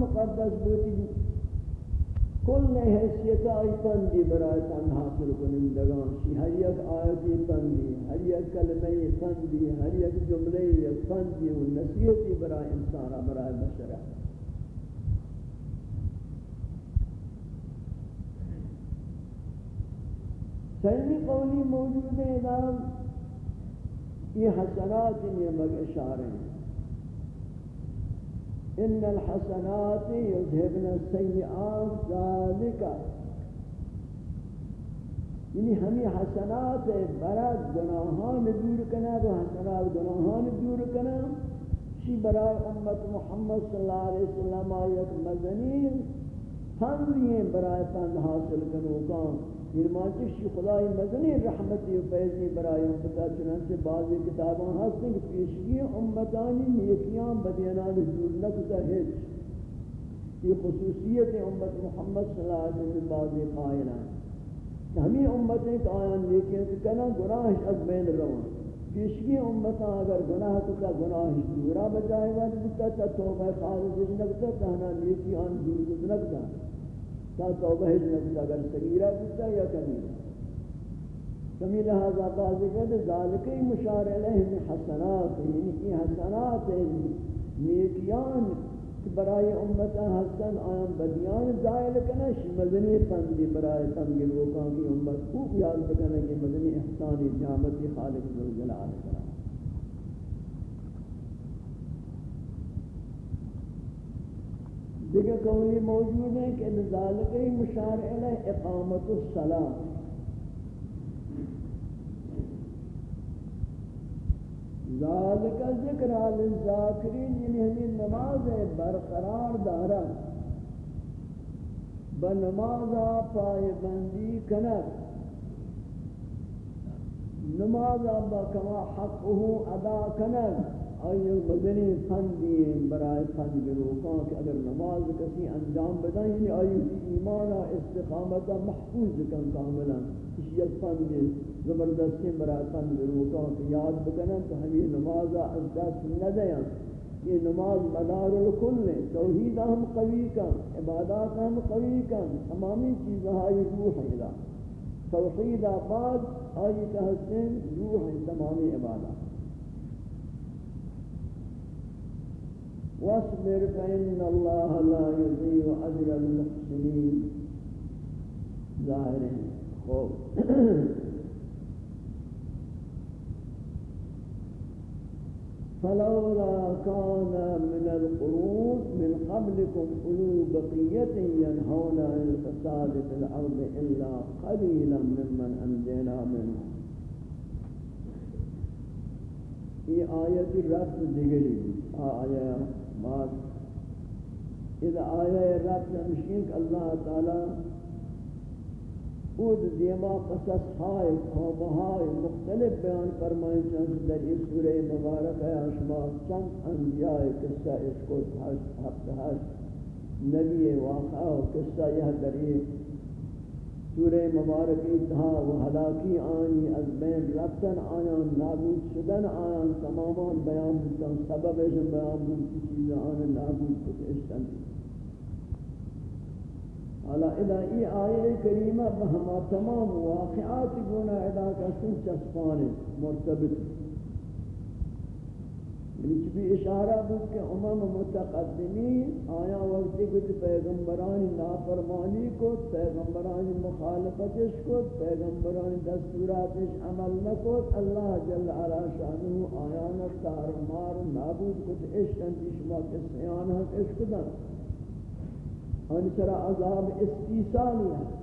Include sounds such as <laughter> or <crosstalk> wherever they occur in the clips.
مقدس بوتی کل حیثیت آئی پندی برای تن حاصل کنندگان شی ہر یک آیتی پندی ہر یک کلمہ پندی ہر یک جملے پندی و نصیحتی برای انسان برای بشرہ سیمی قولی موجود ہے ادام یہ حسنات یہ مگ اشارے ہیں ان الحسنات یذهبن السیئات ذالک یعنی ہمیں حسنات برات گناہان دور کنا و حسنات گناہان دور کنا شی برای امت محمد صلی اللہ علیہ وسلم آیت مزنین مزنی. پندیں برای پند حاصل کنو کام. فرمانچہ خدای مدنی رحمتی و فیضی برای امتا، چنانچہ بعضی کتاباں ہستیں کہ پیشگی امتانی نیکیاں بدینان حضور نکتا ہے۔ یہ خصوصیت امت محمد صلی اللہ علیہ وسلم بعضی قائلان کہ ہمیں امتیں کہ آیان نیکیاں کہ کنا گناہش از بین روان۔ پیشگی امتا اگر گناہ کتا گناہش دورا بجائے وقت بکتا توبہ خالص نکتا تہنا نیکیان دور نکتا تا توبہ ہج نکتا اگر صغیرہ بودتا یا کبیرہ کمی لہذا بازی کہتے ذالکی مشار علیہ حسنات یعنی کی حسنات نیکیان برای امتا حسن، آیان بدیان زائل کنش، مدنی پندی برای تنگی لوکان کی امت خوب یاد بکنے کہ مدنی احسانی جامتی خالق ذوالجلال کرا دیگر قولی موجود ہے کہ ذالکی مشار علیہ اقامت الصلاة۔ ذالک ذکر آل الزاکرین یعنی ہمیں نماز برقرار دارا۔ بنمازا پائے بندی کنر۔ نمازا بکما حقه ادا کنر۔ آئیے مدنی فندی برای فند روکان کہ اگر نماز کسی انجام بدن یعنی آئیے ایمانا، استقامتا محفوظ کن کاملا، کسی یک فندی زبردستی برای فند روکان کہ یاد بکنن تو ہمیں نمازا از دست ندیاں۔ یہ نماز مدار الکل ہے توحید ہم قوی کن، عبادات ہم قوی کن، تمامی چیزہاں یہ روح ہے توحید آباد، آئی کہ حسن روح ہے تمامی عبادات۔ واصبر فإن الله لا يضيع أجر المحسنين. ظاهر خوف. <clears throat> فلولا كان من القرون من قبلكم أولو بقية ينهون عن الفساد في الأرض إلا قليلا ممن أنجينا منهم یہ آیت رفت دیگری آیا بعد اذا آیا رب نمشین کہ اللہ تعالی خود دیما قصص ہائے، خوابہائے مختلف بیان فرمائیں چند در اس سورہ مبارک ہے آشما چند انبیاء قصہ اس کو ہفت، ہشت، نبی واقعہ قصہ یہ در یہ سورہ مبارک انتہا و ہلاکی آنی از بین رفتن آیان نابود شدن آیان تمامان بیان بودتن سبب ایشن بیان بود کی چیز آن نابود کتشتن حالا ادا ای آیه کریمہ بہما تمام واقعات گونا ادا کسن سن چسپانے مرتبط. یعنی یہ بھی اشارہ بود کہ امم متقدمین آیا وقتی کچھ پیغمبرانی نافرمانی کو پیغمبرانی مخالفتش کو پیغمبرانی دستوراتش عمل نکو اللہ جل علا شانہ آیا نفتار مار نابود کچھ اشتن شما کسیان حق اشکدن ان سرا عذاب استیصالی ہے۔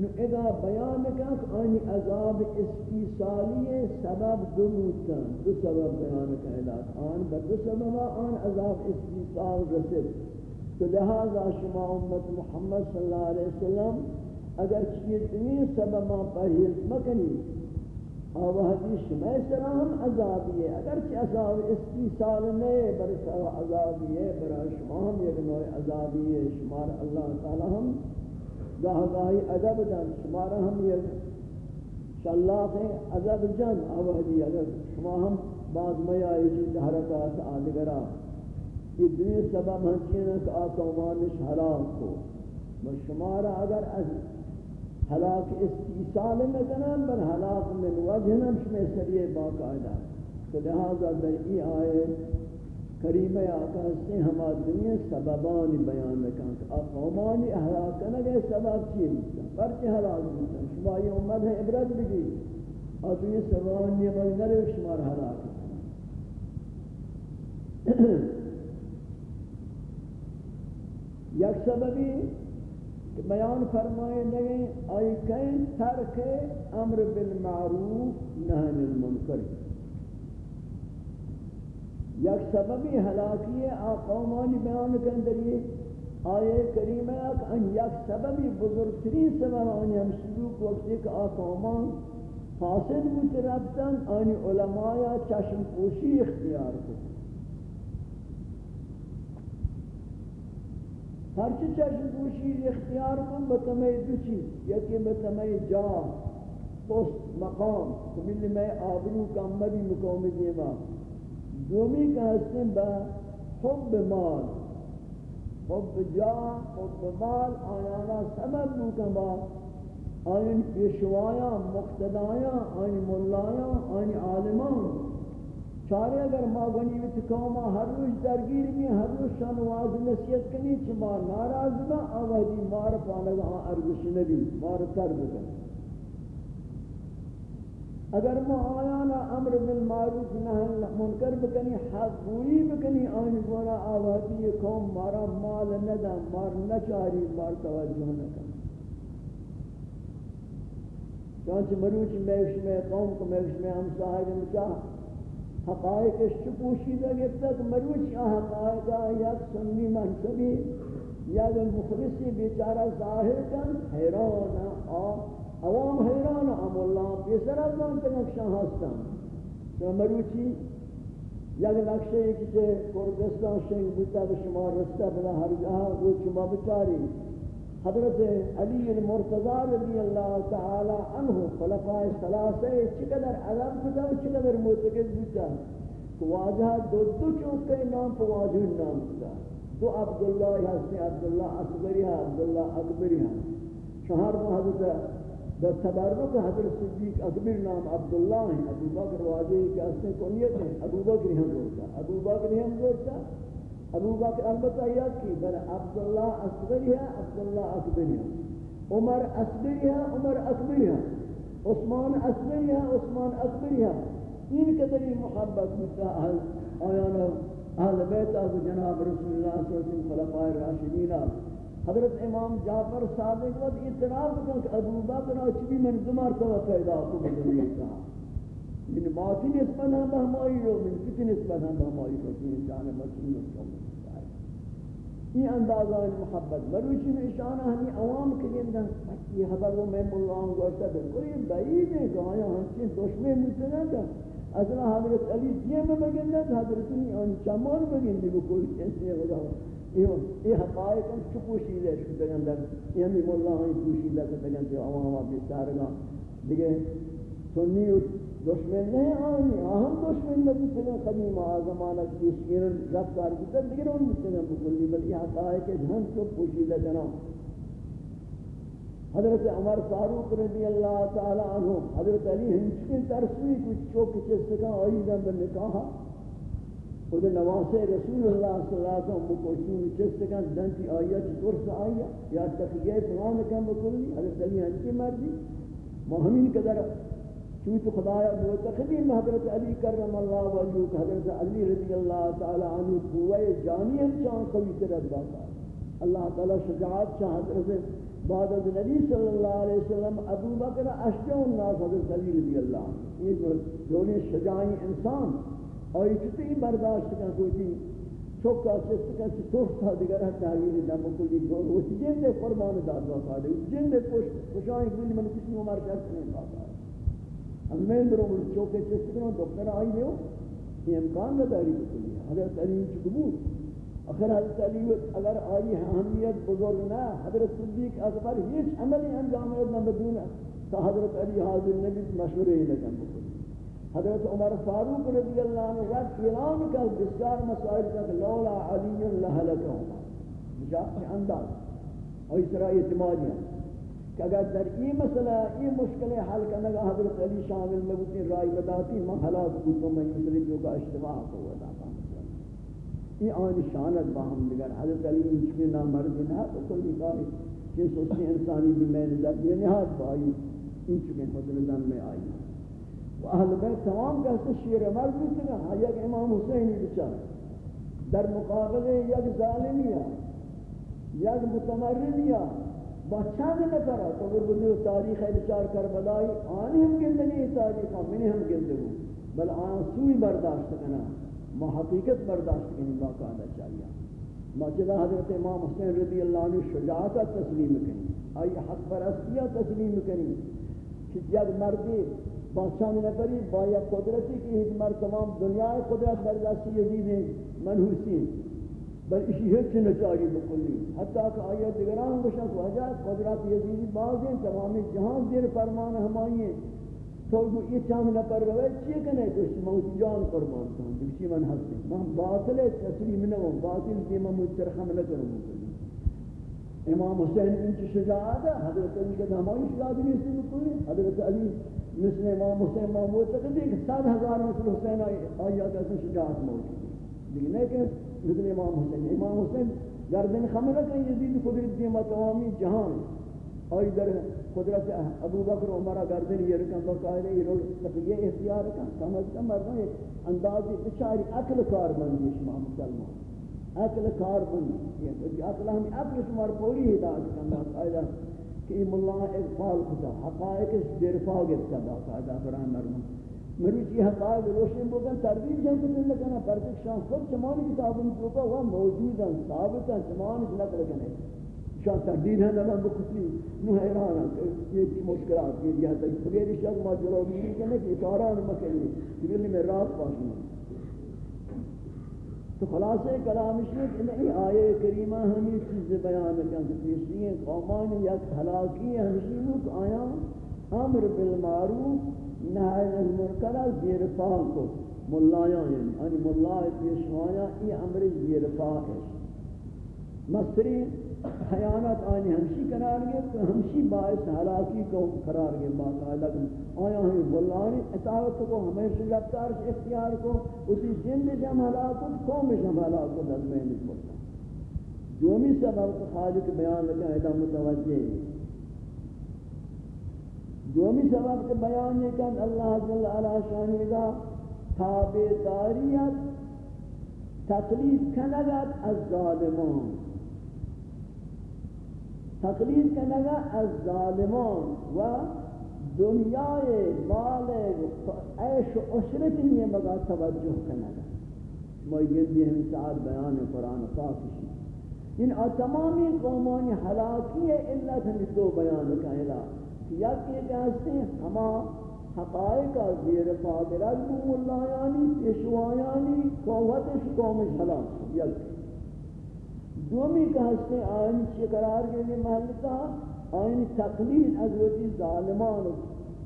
نو ادا بیان کن کہ آنی عذاب استیصالی سبب دو موتن دو سبب بیان کن ادا آن با دو سبب آن عذاب استیصال رسد تو لہذا شما امت محمد صلی اللہ علیہ وسلم اگر چیزنی سبب ما پرہیز مکنی آوہ حدیث شما سرا ہم عذابی ہے اگر چی عذاب استیصال نہیں برسا عذابی ہے برا شما ہم یک نوع عذابی ہے شمار اللہ تعالی ہم گاہ گاہی ادب دن شمارا ہم یہ شلاق ہیں ادب جن آوہدی اگر شما ہم بعض میائی چیز حرکات آدگرہ یہ دنیا سبب ہنچین کہ آقومانش حلاق کو. بشمارا اگر از حلاق استیصال نکنن بل حلاق من وجہ نمش سریع باقاعدہ. تو لہذا در ای آئے کریمہ آقا سے ہما دنیا سببانی بیان لکن کہ اقومانی احلاق کنگے سبب چیئے بودتا پرچے حلاق بودتا شما یہ امت ہے، عبرت بگی۔ اور دنیا سببانی مگر شمار حلاق یک سببی کہ بیان فرمائے نہیں آئی کہیں ترک امر بالمعروف نہن المنکر۔ یک سببی ہلاکی حلاکی آقومانی بیان کے اندر یہ آئے کریمہ ہے ان یک سببی بزرگترین سبب آنی ہم سلوک وقتی کہ آقومان فاسد بوتے ربتن آنی علماء چشم پوشی اختیار کو ہر چی چشم پوشی اختیار کو بتمئی دو چیز، یکی بتمئی جا پوست مقام کمیلی میں آبرو کامبی مقام دیما دومی کا حسن با حب مال. حب جا حب مال. آیانا سبب بوکن با آئین پیشوایا، مقتدایا آئین ملایا آئین عالمان. چارے اگر ما گنی ویت قوما ہر روز درگیر بھی ہر روز شان واز نصیحت کنی چما ناراض با، آوازی مار پانگا ارگش نبی، مار تر بکن. اگر ما آیانا امر بالمعروف نهی منکر بکنی، حق گویی بکنی، آن گونا آوازی قوم مارا مال ندم مار نچاری، مار توجه نکن. چانچہ مروچ میوش میں قوم کو میوش میں ہم صاحب مچا حقائق اس شکوشیدہ گفتا کہ مروچ حقائقہ یک سنی منصبی یک مخلصی بیچارہ ظاہر کن، حیران آہ عوام حیران ام اللہ بیسر از من که نقشان هستم. شما مروچی یک نقشه ایکی که کردستان شنگ بودتا به شما رسته بلا هر جہاں رو شما بچاری حضرت علی المرتضی رضی اللہ تعالی عنہ خلفاء ثلاثه چقدر عذاب بودتا و چقدر معتقد بودتا واجہ دو دو چونکے نام پر واجہ نام بودتا دو عبداللہ حسن عبداللہ اکبری ہے عبداللہ اکبری ہے شہر حضرت در تبرک حضرت صدیق اکبر نام عبداللہ ہیں، ابو بکر واجہ کے اصل کنیت ہیں، ابو بکر ہم گوشتا ابو بکر ہم گوشتا ابو بکر البتہ یاد کی بل عبداللہ اصغری ہے، عبداللہ اکبری ہے۔ عمر اصغری ہے، عمر اکبری ہے۔ عثمان اصغری ہے، عثمان اکبری ہے۔ این قدری محبت متا اہل آیانا اہل بیت از جناب رسول اللہ صلی اللہ علیہ وسلم، خلفاء راشدین حضرت امام جعفر صادق وقت اعتراف کن کہ ابو بکر اچھی من زمار تو پیدا کو بدلی کا من باطی نسبت ہم ہمائی رو، من کتی نسبت ہم ہمائی رو من جان مسلم کو یہ اندازہ محبت مروچی میں اشانہ ہمیں عوام کے لیے یہ خبر وہ میں ملان گوشتا بالکل یہ بعید ہے کہ آیا ہم چیز دشمن مجھے نہ اصلا حضرت علی دیئے میں مگندہ حضرت علی چمان مگندی بکل کیسے خدا یہ حقائق ہم چو پوشیدہ شکو دگن در یہ ہمیں مولا ہمیں پوشیدہ کو دگن تے عوام آپ بیتارگا دیکھے سنی دشمن نہیں آنی اہم دشمن نبی سلم قدیم آزمانہ کی شیرن رفتار کی در دیگر ان مسلم بکلی بل یہ حقائق ہم چو پوشیدہ جنا حضرت عمر فاروق رضی اللہ تعالی عنہ حضرت علی ہنچکن ترسوی کچھ چوک چستکا آئیدہ بنکاہا خود نواس رسول اللہ صلی اللہ علیہ وسلم مکوشون چستکن دنتی آیا چطور سا آیا یا تقیہ فلان کم بکلی؟ حضرت علی ہنچی مردی؟ ما ہمین قدر چوت خدایا معتقدین حضرت علی کرم اللہ وجہو حضرت علی رضی اللہ تعالی عنہ قوہ جانی ہم چاہاں قوی ترد باقا اللہ تعالی شجاعت چاہ حضرت بعد از نبی صلی اللہ علیہ وسلم ابو بکر اشجع الناس حضرت علی رضی اللہ عنہ یہ دونی شجاعی انسان. اور کتنی برداشت کا کوئی تھی چوکا چست کا چطور تھا دیگر ہے تحریر دم کلی گور وہ جن دے فرمان داد وفا دے جن دے خوش خوشائیں کلی من کسی عمر کرتے ہیں بابا ہم میں بروں چوکے چست کا دکتر آئی دیو یہ امکان نہ داری کلی حضرت علی چکبو اخر حضرت علی اگر آئی اہمیت بزرگ نہ حضرت صدیق اکبر ہیچ عملی انجام نہ بدون تو حضرت علی حاضر نبی مشورے ہی لگن بکلی حضرت عمر فاروق رضی اللہ عنہ وقت اعلان کا بسیار مسائل کا لولا علی لہلک عمر۔ مجھا انداز۔ اور اس طرح اعتمادی ہے کہ اگر در این مسئلہ، این مشکل حل کرنے کا حضرت علی شامل میں بودتی رائی بداتی میں حلاق بودتا میں مسئلہ جو کا اشتباہ کو ودا یہ آن شانت باہم دیگر۔ حضرت علی انچکی نامرد نہ تو کلی کاری کہ سوچتی انسانی بھی میں نظر یہ نہاد بائی انچکی حضرت زن میں آئی۔ و اہل بیت تمام کہتے شیر مرد بھی تھے ہاں یک امام حسینی بچار در مقابل یک ظالمیا یک متمردیا با چند نکرا تو وہ بندے تاریخ بچار کربلائی آنی ہم گندگی تاریخ منی ہم گندگو بل آن سوئی برداشت کنا ما حقیقت برداشت کنی باقاعدہ چاہیے ما چلا حضرت امام حسین رضی اللہ عنہ شجاعت تسلیم کنی آئی حق پرستیہ تسلیم کنی کہ یک مردی بادشاہ نے کری با یا قدرتی کی ہیچ تمام دنیا قدرت برداشتی یزید منحوسی بل اسی ہیچ نچاری بکلی حتیٰ کہ آیت دیگران بشک وجہ قدرت یزیدی باز ہیں تمامی جہاں دیر فرمان ہمائی ہیں تو جو یہ چاہم نپر روے چیئے کنے کچھ موت جان قربان کن بکشی من حسن من باطل تسلیم نو باطل کی میں دیما مجترخم نکرم امام حسین انچ شجاعت ہے حضرت علی کے ہمائی شجاعت نہیں سے بکلی حضرت علی مثل امام حسین معمول تک کہ سات ہزار مثل حسین آئی آتا ہے شجاعت موجود ہے۔ لیکن ہے کہ مثل امام حسین امام حسین گردن خمرہ کہ یزید قدرت دیما تمامی جہان۔ آئی در قدرت ابو بکر عمرہ گردن یہ رکن بقائلہ یہ رول تقیہ اختیار کن کم از کم مردوں ایک اندازی بچاری اکل کار بندی شما مسلمان۔ اکل کار بندی اکل ہمیں اکل شمار پوری ہدایت کن بقائلہ کہ یہ اقبال خدا حقائق اس دیرفا گفتا باقاعدہ برای مرمون مروچی حقائق روشن بودن تردید جن کن لکنا پرتک شان خود چمانی کتابوں کو کا وہ موجود ہیں ثابت ہیں چمانی سے نقل کنے شان تردید ہے نمان بکتی نو حیران ہیں یہ مشکلات یہ دیا تک بغیر شک ما جلوگی نہیں کنے کہ اتاران مکنی کہ میں راست پاشنا تو خلاصے کلام شیخ انہیں آئے کریمہ ہمیں چیز بیان کریں کہ پیشنی ہیں قومان یک حلاکی ہمشینو کہ آیا امر بالمعروف، نہی المنکر، زیر پاک کو۔ ملایاں یعنی یعنی ملای پیشوایا یہ امر زیر پاک ہے۔ مصری خیانت آنی، ہمشی قرار گئے، تو ہمشی باعث حلاکی کو قرار گئے، باقاعدہ۔ آیا ہمیں بلانی اطاعت کو، ہمیشہ رفتار سے اختیار کو، اسی جند جم حلاک کو قوم جم حلاک کو در میں نسبتا جو بھی سبب خالق بیان لگا ہے متوجہ ہے۔ جو بھی سبب کے بیان ہے کہ اللہ جل علا شانی دا تابداریت تقلید کنگت از ظالمان۔ تقلید کنگا از ظالمان و دنیای مال عیش و عشرت نہیں مگا توجہ کنگا. ما یہ ہم سعاد بیان قرآن پاکشی ان تمامی قومانی حلاکی علت ہم دو بیان کہلا یا کہ کہتے ہیں ہما حقائق زیر فادرت بو اللہ یعنی پیشوایانی، قوتش قومش حلاک یک دومی کا ہستے آئین چی قرار کے لیے محلتا آئین تقلید از وجی ظالمان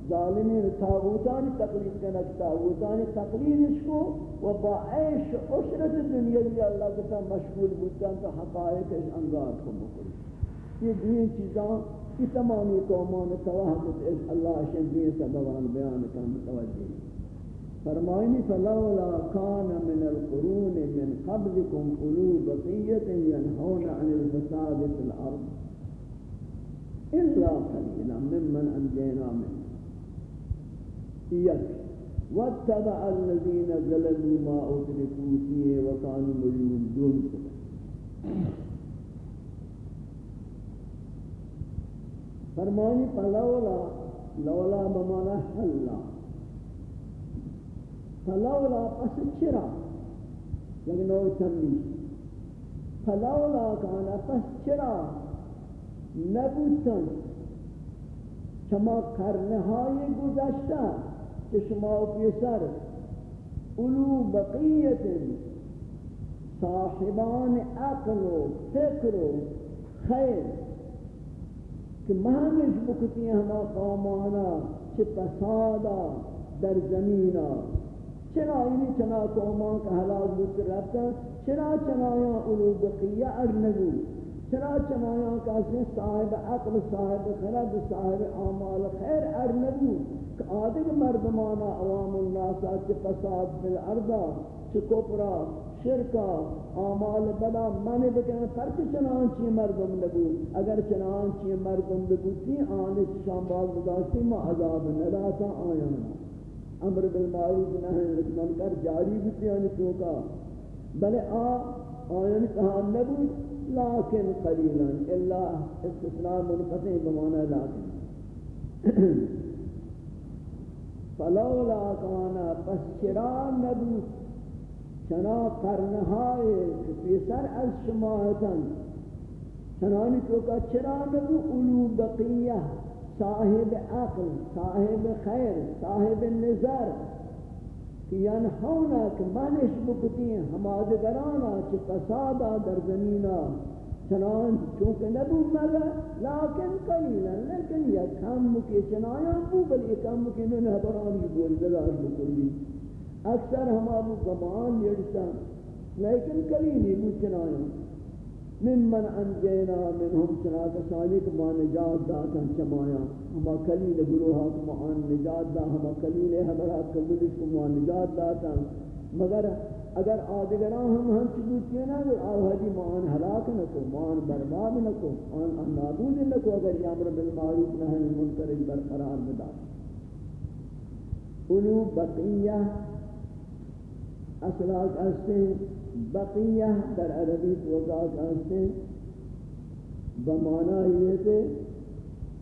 ظالمین تاغوتانی تقلید کا نک تاغوتانی تقلیدش کو و با عیش عشرت دنیا لی اللہ کتا مشغول بودتان تو حقائقش انگار کو بکلی یہ دوین چیزاں، یہ تمامی قومان توہمت اللہ شن دوین سببان بیان کا متوجہ فرمائنی فلولا كان من القرون من قبلكم اولو بقية ينهون عن الفساد في الارض. الا قليلا ممن انجينا منه. يكفي واتبع الذين ظلموا ما اتركوا فيه وكانوا مجرمين دون فرمائنی فلولا، لولا بمعنى حلا فلولا پس چرا یک نوع تمیز فلولا کانا پس چرا نبوتن شما کرنهای گذشته که شما پیسر اولو بقیت صاحبان عقل و فکر و خیر کہ مہنش بکتی ہما قومانا چھ پسادا در زمینا چرا اینی چنا قومان کا حلاق بود رفتا چرا چنایاں اولو بقیہ ارنگو چرا چنایاں کسی صاحب عقل، صاحب خرد صاحب اعمال خیر ارنگو کہ آدھگ مردمانا عوام الناسا چی فساد بالعرضا چی کپرا شرکا اعمال بدا منی بکن پرچ چنانچی مردم نبو اگر چنانچی مردم بگوتی آنی شام باز بداشتی ما عذاب نداتا آیانا امر بالمعروف نہی منکر جاری بتی آنی چوکا بلے آ آیان یعنی کہا نبو لیکن قلیلا، الا استثناء منقطع بمانا لیکن <clears throat> فلولا کانا پس چرا نبو چنا قرنهای که پیسر از شما چنانی تو کا چرا نبو اولو بقیه. صاحب عقل، صاحب خیر، صاحب نظر، کہ یعنی ینہونا کہ منش بکتی ہیں ہما دگرانا چھ فسادا در زمینہ چنان چونکہ نبو مگا لیکن قلیلا لیکن یہ کم مکی چنایا بو بل یہ کم مکی ننہ برانی بول دلار بکلی. اکثر ہم ابو زمان یڑتا، لیکن کلی نہیں بوچنایا ممن انجینا منہم چناک سالک ما نجات داتا چمایا، ہما کلیل گروہا کما آن نجات دا ہما کلیل حضرات کبھلش کما نجات داتا مگر اگر آدگران ہم ہم چبوتی نا اگر آوہدی ما آن حلاک نکو، ما آن برباد نکو، آن نابود نکو، اگر یامر بالمعروف نحن منکر برقرار بدا اولو بقیہ اصلاق استے بقیہ در عربی توقعات استے بمانا یہ کہ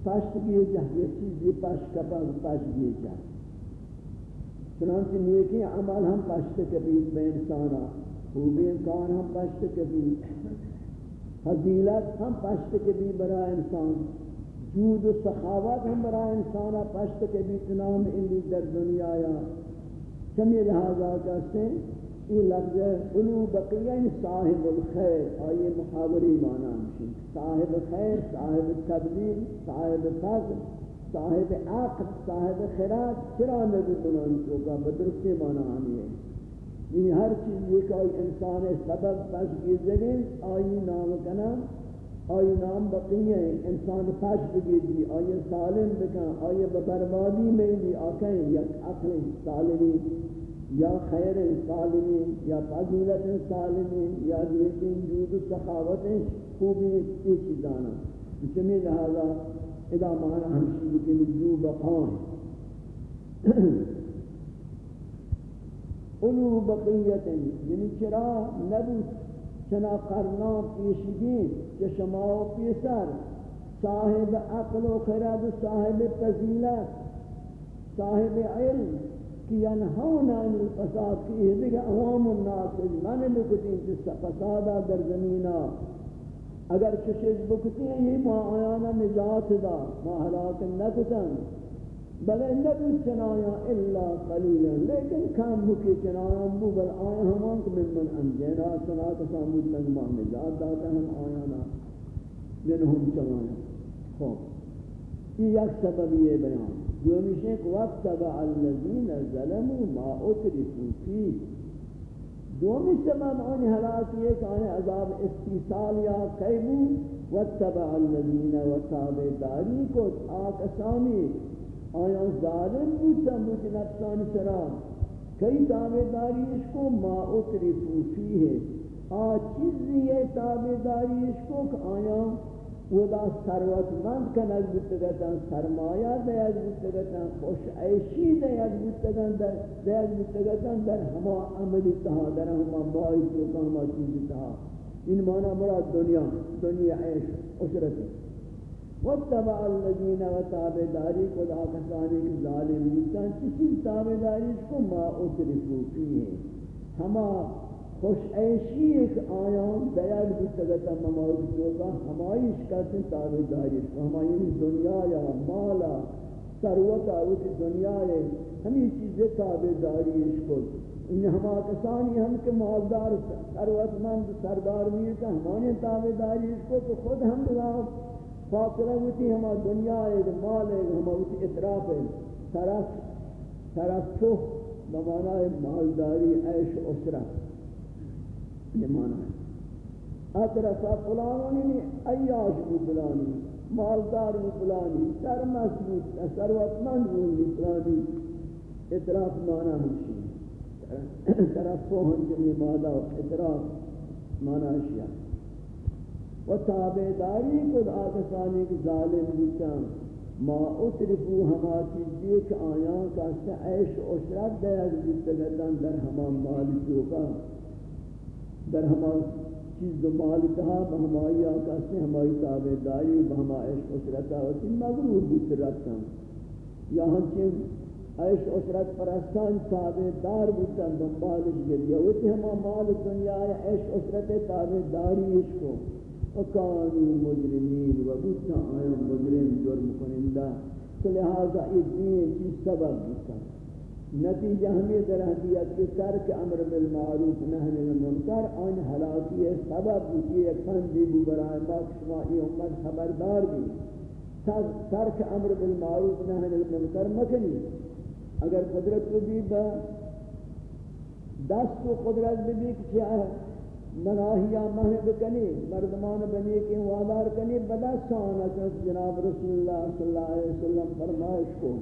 پشت کیے جائے یہ چیز یہ پشت کپا پشت کیے جائے چنانچہ نیکی عمل ہم پشت کبیر بے انسانا، خوبی انکار ہم پشت کبیر حضیلت ہم پشت کبیر برا انسان. جود و سخاوت ہم برا انسانا پشت کبیر تنام الی در دنیا یا چمی لہذا کہتے ہیں، یہ لفظ علو بقیہ صاحب الخیر، آئیے محاوری معنی ہمشن۔ صاحب خیر، صاحب تبلیغ، صاحب فضل، صاحب عقل، صاحب خیرات، چرا نبی بنانی چوکا بدرستے معنی ہمیں ہے۔ یعنی ہر چیز یہ کہ انسان سبب پس گیزگیں آئی نام کنا آئی نام بقیہ ہیں، انسان پاش بگیدی آئی سالم بکن آئی ببربادی میں بھی آکیں یک عقل سالمی، یا خیر سالمی، یا فضیلت سالمی، یا دیکھیں جود سخاوت خوبی یہ چیزانا جمعی لہذا ادا معنی ہمشی بکن جو بقان <clears throat> اولو بقیت یعنی چرا نبوت چنا قرنا پیشگی کہ شما و پیسر، صاحب عقل و خرد، صاحب فضیلت، صاحب علم کہ ینہونا ان الفساد کی یہ دیکھ عوام الناس من لکتیں جس فسادا در زمینہ اگر چشش بکتی ہیں یہ ما آیانا نجات دا ما حلاک نکتن بل نبو چنایا الا قلیلا، لیکن کام مکی چنایا بو بل آیا ہمان کہ من من انجینا چنا کسامود من ما نجات داتا ہم آیانا منہم چنایا۔ خوب۔ یہ یک سبب یہ بیان۔ دومی شیخ وَاتَّبَعَ الَّذِينَ ظَلَمُوا مَا اُتْرِفُوا فِيهِ دومی سبب آنی حلاکی ایک آنی عذاب استیصال یا قیبو۔ وَاتَّبَعَ الَّذِينَ وَتَابِ داری کو آک اسامی آیا ظالم بودتا بود نفسان سرا کئی تابداری اس کو ما اتری فوفی ہے. آ چیزی یہ تابداری اس کو کہ آیا وہ دا سروت مند کنگ بودتگتا سرمایہ دیگ بودتگتا خوش عیشی دیگ بودتگتا در دیگ بودتگتا در ہما عملی تہا، در ہما بائی توکا ہما چیزی تہا. ان معنی مراد دنیا دنیا عیش، عشرت. واتبع الذين وتابداری کو دا کسانی کی ظالم نیستان چیز تابداری کو ما اترفو فیه. ہما خوش عیشی ایک آیان دیاد بستگتا ممارک چوکا ہمائیش کسی تابداری کو، ہمائی یعنی دنیا یا مالا، ثروت آوت دنیا ہے ہمیں چیزیں تابداری کو۔ ان ہما کسانی ہم کے مالدار ثروت مند سردار میتا ہمانی تابداری کو تو خود ہم دلاؤ فاصلہ ہوتی ہما دنیا ہے مال ہے، ہما ہوتی اطراف ہے۔ طرف طرف ترفه بمعنى مالداری، عیش اسرت یہ معنی ہے۔ اطرفا فلانونی نہیں ایاش بو فلانی، مالدار بو فلانی سرمس بو سروتمند بو فلانی۔ اطراف معنی ہمشی طرف ترفه ہنجنی مادا اطراف معنی اشیاء و تابعداری کد آکسانی کی ظالم بوچان ما اترفو ہما چیزی کہ آیاں کا سعیش اشرت دے از بستگردن در ہما مالی چوکا در ہما چیز و مالی تہا بہمائی آکا سے تابعداری بہما عیش اشرتا ہوتی مغرور بوت رکھتا یا ہنچیں عیش اشرت پرستان تابعدار بوتن دنبالش گریا ہوتی ہما مال دنیا عیش اشرت تابعداری اس کو وكانوا مجرمين وبتا آیا مجرم جرم کنندہ تو لہذا یہ دین کی سبب بتا نتیجہ ہمیں در حدیت کے ترک امر بالمعروف نہن المنکر، آن حلاکی سبب بودی ایک پندی بو برای ما شما امت خبردار بھی ترک امر بالمعروف نہن المنکر مکنی. اگر قدرت کو بھی با دست کو قدرت بھی کیا ہے مناہیا مہن بکنی مردمان بنی کے وادار کنی بدستان اچھا جناب رسول اللہ صلی اللہ علیہ وسلم فرمائش کو۔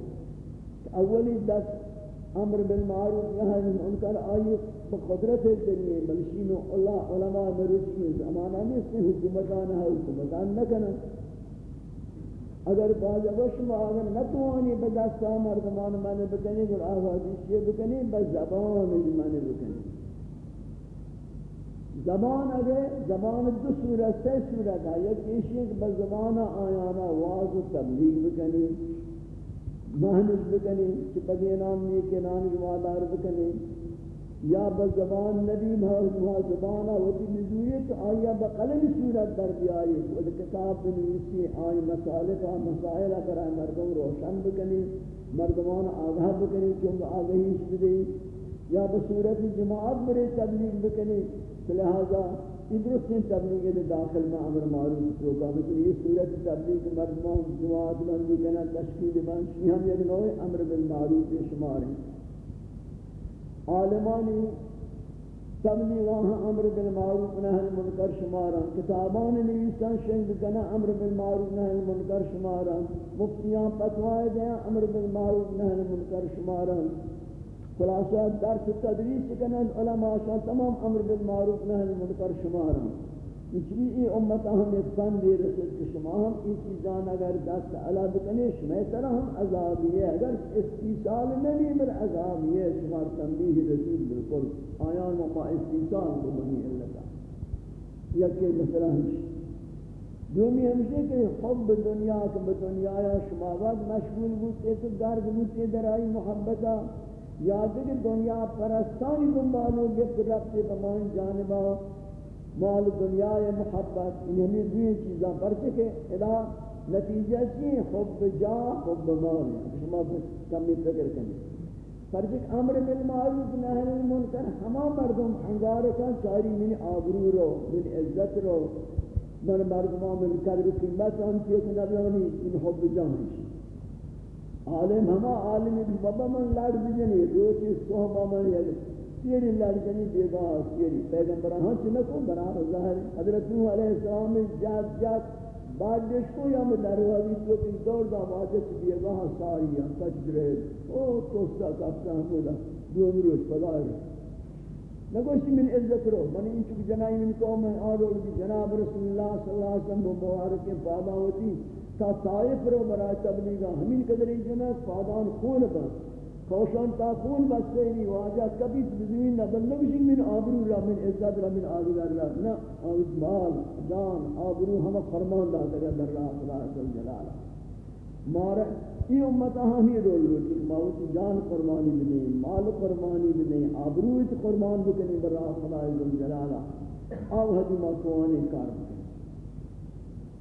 اولی دست امر بالمعروف نہی منکر آئی بقدرت ذریعے بلشین اللہ علماء مرشین، زمانہ میں اس نے حکومتان ہے حکومتان نہ کنا اگر باز وش ما اگر نتوانی بدستا مردمان من بکنی گر آوازی چیئے بکنی، بس زبان من بکنی۔ زبان اگر زبان دو صورت سے صورت ہے یک ایشی ہے کہ بزبان آیانا واض و تبلیغ بکنی مہنش بکنی کہ بدی نام نیک نام جوادار بکنی. یا بزبان نبی محمد زبان ہوتی نزویت آیا بقلم صورت در بھی بیائی وہ کتاب بنویسی آئی مسالک و مسائل اگر مردم روشن بکنی، مردمان آگاہ بکنی چونکہ آگاہیش بدی یا بصورت جماعت برے تبلیغ بکنی لہذا ادرس نے تبلیغ کے داخل میں امر معروف پروگرام ہے یہ صورت تبلیغ مردمان، جماعت بندی کنا تشکیل بند یہ ہم یہ نوع امر بالمعروف شمار ہیں عالمانی تبلیغ وہاں امر بالمعروف نہی المنکر شمارا کتابان نویسان شنگ کنا امر بالمعروف نہی المنکر شمارا مفتیان فتوائے دیا امر بالمعروف نہی المنکر شمارا خلاصہ درس تدریس کنن، علماء شان تمام امر بالمعروف نهی المنکر شمارا اچھی ای امت ہم ایک فن دے رسل کہ شما ہم ای چیزان اگر دست علا بکنے شما طرح ہم عذابی ہے اگر استیصال نہیں مر عذابی ہے شما تنبیح رسول بالکل آیان وما استیصال کو بنی اللہ یا کہ مثلا ہمشی دومی ہمشی کہ حب دنیا کہ بدنیا شما وقت مشغول بودتے تو گرد بودتے در آئی محبتہ یاد کہ دنیا پرستانی دنبالو گفت رفتے بمان جانبا مال دنیا محبت انہیں ہمیں دوئی چیزاں پرچے کہ ادا نتیجہ چی حب جا، حب مال شما کمی فکر کریں۔ پرچے کہ امر بالمعروف نہر المنکر، ہما مردم انگار چاری من آبرو رو، من عزت رو۔ من مردمان من قدر قیمت ہم چیز نبیانی ان حب جا ہمشی عالم، ہما عالم بھی بابا من لڑ بجنی روچی صحبہ من یلی سیری لڑ جنی بیگا سیری پیغمبران ہاں چنکو برار ظاہر، حضرت نوح علیہ السلام جات جات بعد دشکو یا مدروازی تو کہ دور دا واجت بیگا ساری ہم کچ درے، او توستا کافتا ہمودا دوم روش پدائی نگوشتی من عزت رو، من این چک جنائی من قوم آرول جناب رسول اللہ صلی اللہ علیہ وسلم مبارک فادا ہوتی تا طائف رو برای تبلیغا ہمین قدر جنہ فادان خون با کوشان تا خون بستے نہیں واجہ کبھی بزمین نہ بل نبشی من آبرو را، من عزت را، من آبرو را. نا مال، جان، آبرو ہم فرمان دا در در را خدا عزل جلالا مارا، ای امت ہمی رول رو کہ موت جان قربانی بدیں مال قربانی بدیں آبرو ات قربان بکنی در را خدا عزل جلالا آو حدی مکوانی کار بکنی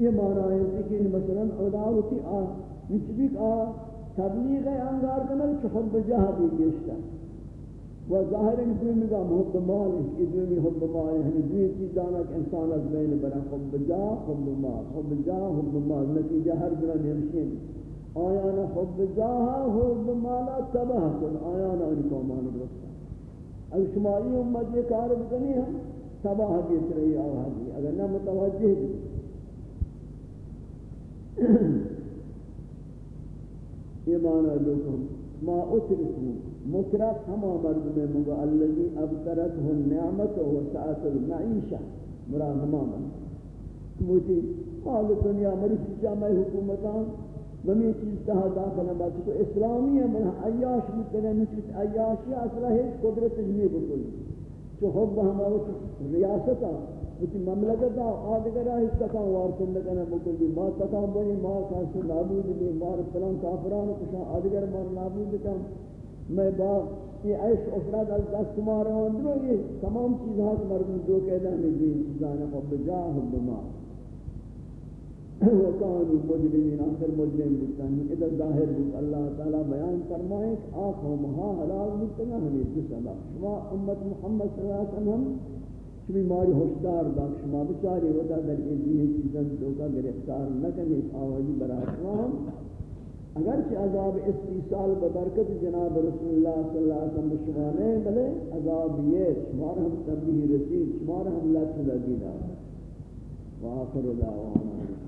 یہ معنی ہے کہ مثلا اداوتی آ، نچبیک آ، تبلیغ انگار کنل کہ حب جہا بھی گشتا و ظاہر ان کوئی مگا محب مال ہے کہ دومی حب مال. ہے ہمیں دوی یعنی چیزانا کہ انسان از بین برا حب جا حب مال. حب جا حب مال. نتیجہ ہر دنہ نمشین آیان حب جاہا حب مالا تباہ کن. آیان آنی قومان رکھتا اگر شمائی امت یہ کار بکنی ہم تباہ بیت رہی آوہ دی اگر نہ متوجہ دی یہ معنی لکم ما اترکو مکرف ہما مرد میں مگا اللذی ابترته النعمت و ساعت المعیشہ مراد ہما مرد موچی حال دنیا مرد جامع حکومتان ومی چیز تہا داخل بات کو اسلامی ہے من عیاش مکنے نچت عیاشی اصلا ہے، قدرت نہیں بکل چو حب ہما ریاستہ وچ مملکت آدگر اس تکان وارسن لگنا مکلی ما تکان بنی ما کانسو نابود بھی، مار پلان کافران کشا آدگر مار نابود کم میں با یہ عیش افراد از دست مارا اندرو یہ تمام چیزها کہ مردم دو قیدہ میں جو چیزانا حب جا حب ما وکانو مجرمین، آخر مجرم بکتن ادھا ظاہر بک اللہ تعالی بیان فرمائے کہ آخو مہا حلال بکتنا ہمیں جس اللہ شما امت محمد صلی اللہ علیہ وسلم شمی ماری ہوشدار داک شما بچاری ودا در این چیزن دوکا گرفتار نکنی آوازی برای شما ہم۔ اگرچہ عذاب استیصال ببرکت جناب رسول اللہ صلی اللہ علیہ وسلم شما نے، بلے عذاب یہ شمار ہم تبلیغ رسید شمار ہم لکھ لگی دا وآخر دعوانا۔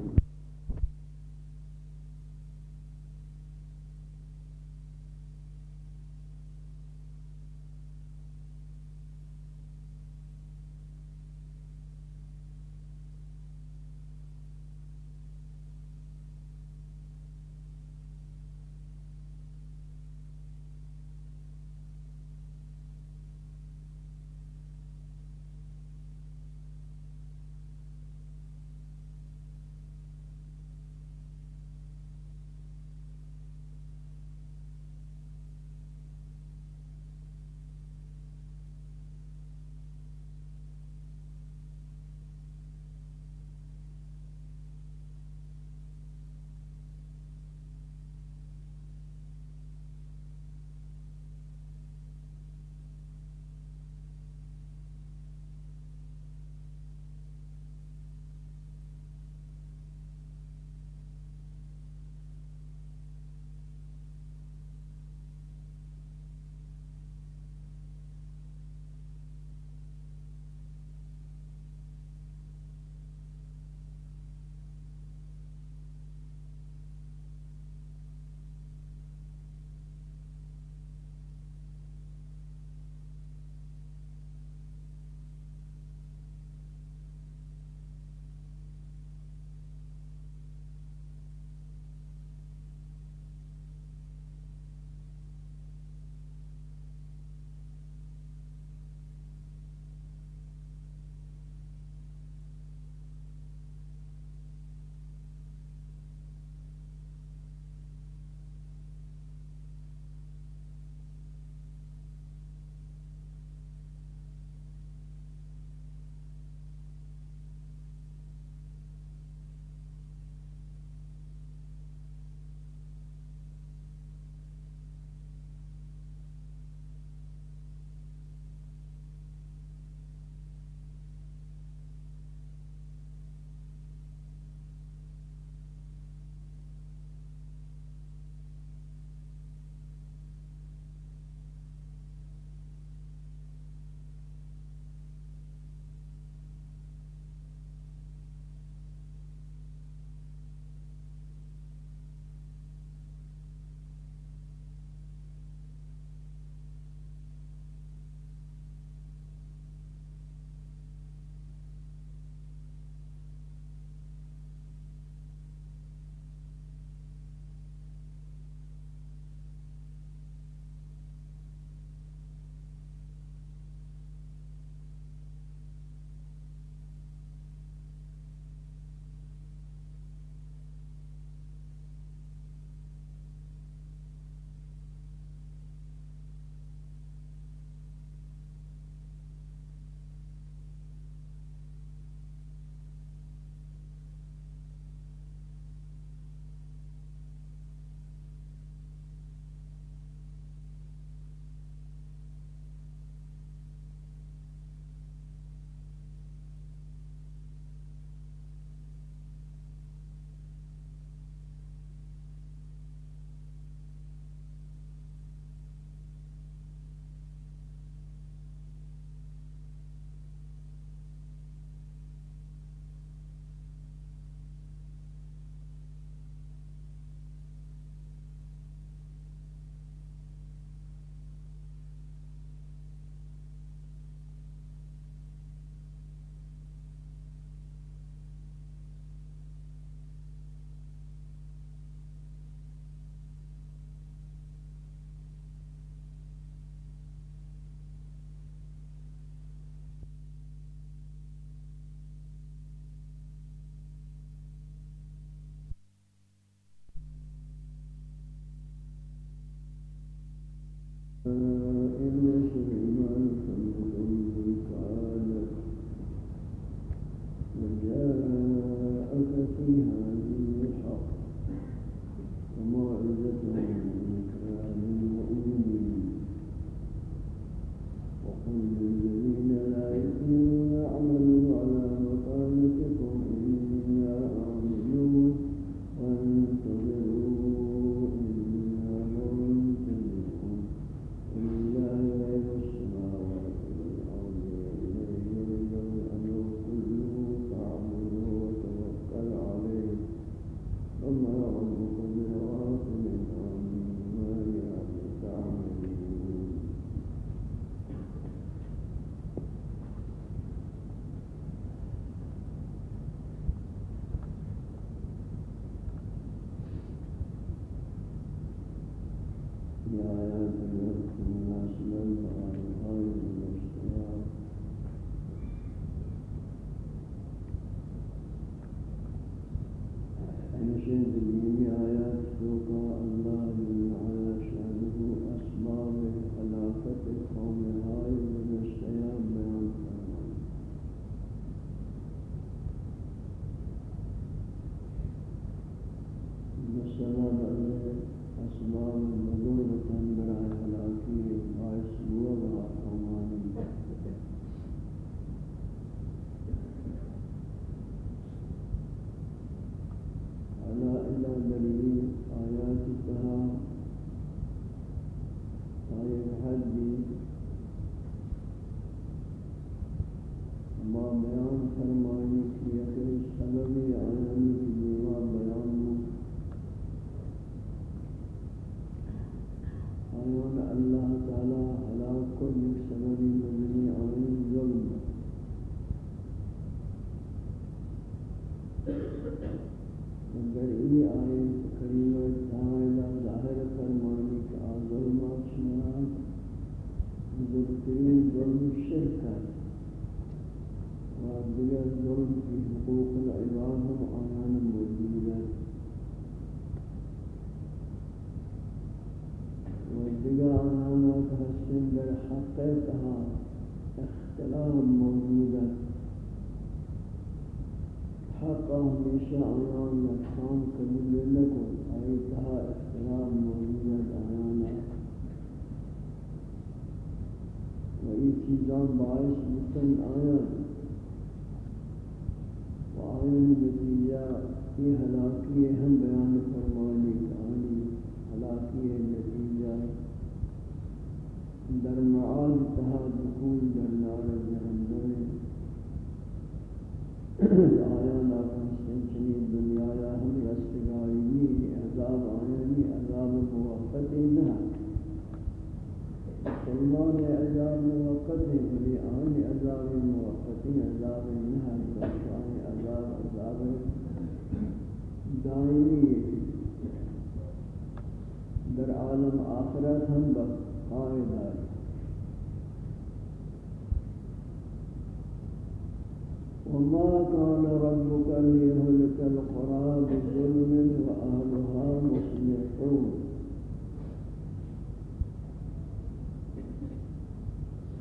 فرمائی کی اگر سلم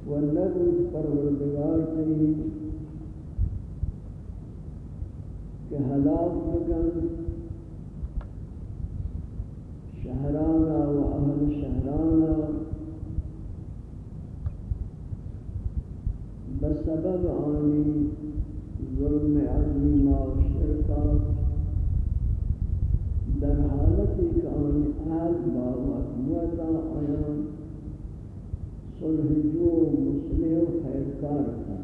والذي فروردگار تھی کہ حلاق مکن شہرانا و اہل شہرانا بسبب آنی ظلم عظیم و شرکا در حالتی کانی آل باوت موتا آیان الهجوم مسلم خیرکار کا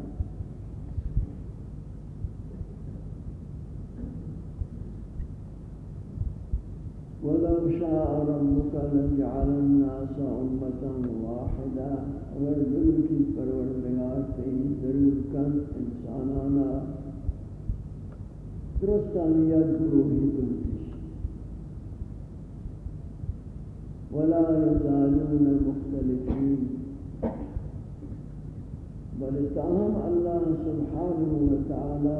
ولو شاء ربك لجعل الناس أمة واحدة اگر ضرور کی پروردگار تین ضرور کن انسانانا درستانیت گروہی کنتش ولا يزالون مختلفين بل تاہم اللہ سبحانہ وتعالی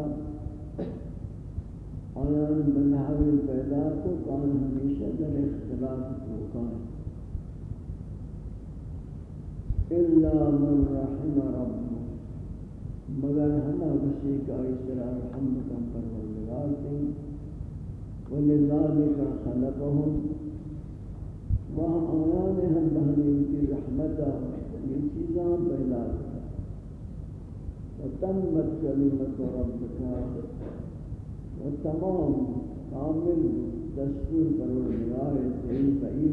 آیان بنحوی پیدا کو کان ہمیشہ در اختلاف روکان الا من رحم رب مگر ہما کسی کا اسرا رحم کم پروردگار تھی ولذالک خلقهم آیان ہم بہنیوتی رحمتا یہ چیزاں پیدا کریں وتمت كلمة ربك. وتمام كامل دستور پروردگار تیری پئی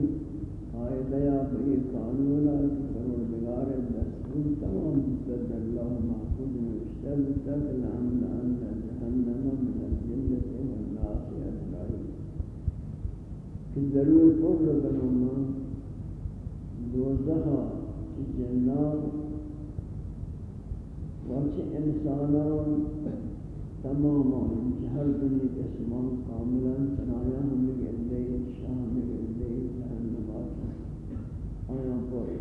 قاعدہ یا پئی قانون پروردگار دستور تمام مدد اللہ محفوظ مشتل تکل عمل ان جهنم من الجنة والناس اجمعین کہ ضرور پر بنما دوزہ جنات وانچه انسانان تماما ہر دنیا کے اسمان کاملا چنایا ہم نے گندے شام میں نے ہم نے بات آیا پوری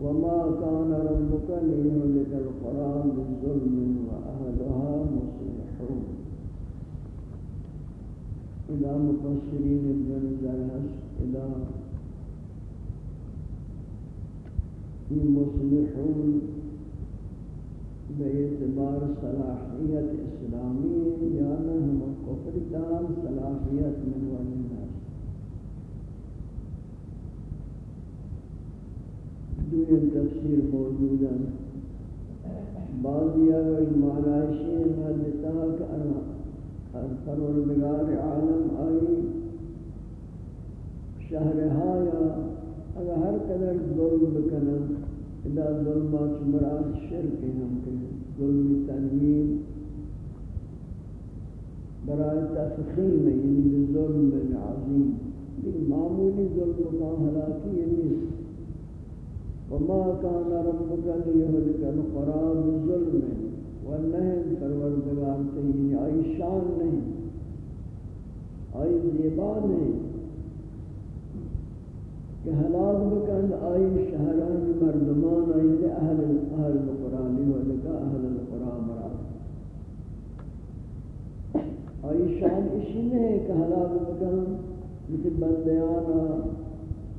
وما كان ربك ليهلك القرى بالظلم وأهلها إلى مفسرین ابن جرحش إلى المصلحون باعتبار صلاحیت اسلامی یا نہ ہم کفر تام صلاحیت من ولی دویم تفسیر موجود ہے بعض یہ معنی ہے کہ پروردگار عالم آئی شہرہا یا اگر ہر قدر ظلم بکنا ادا ظلمات مراد شرک ہم کے ظلم تنویر برای تفخیم یعنی ظلم عظیم۔ لیکن معمولی ظلم کا یعنی وما كان ربك ليهلك القرى بالظلم بظلم والنهن پروردگار تیین آئی شان نہیں، آئی زیبا نہیں کہ حلال بکن آئی شہران مردمان، آئی لے اہل اہل القرآن ولکا اہل القرآن مراد۔ آئی شان اسی نہیں کہ حلال بکن مثل بندیانا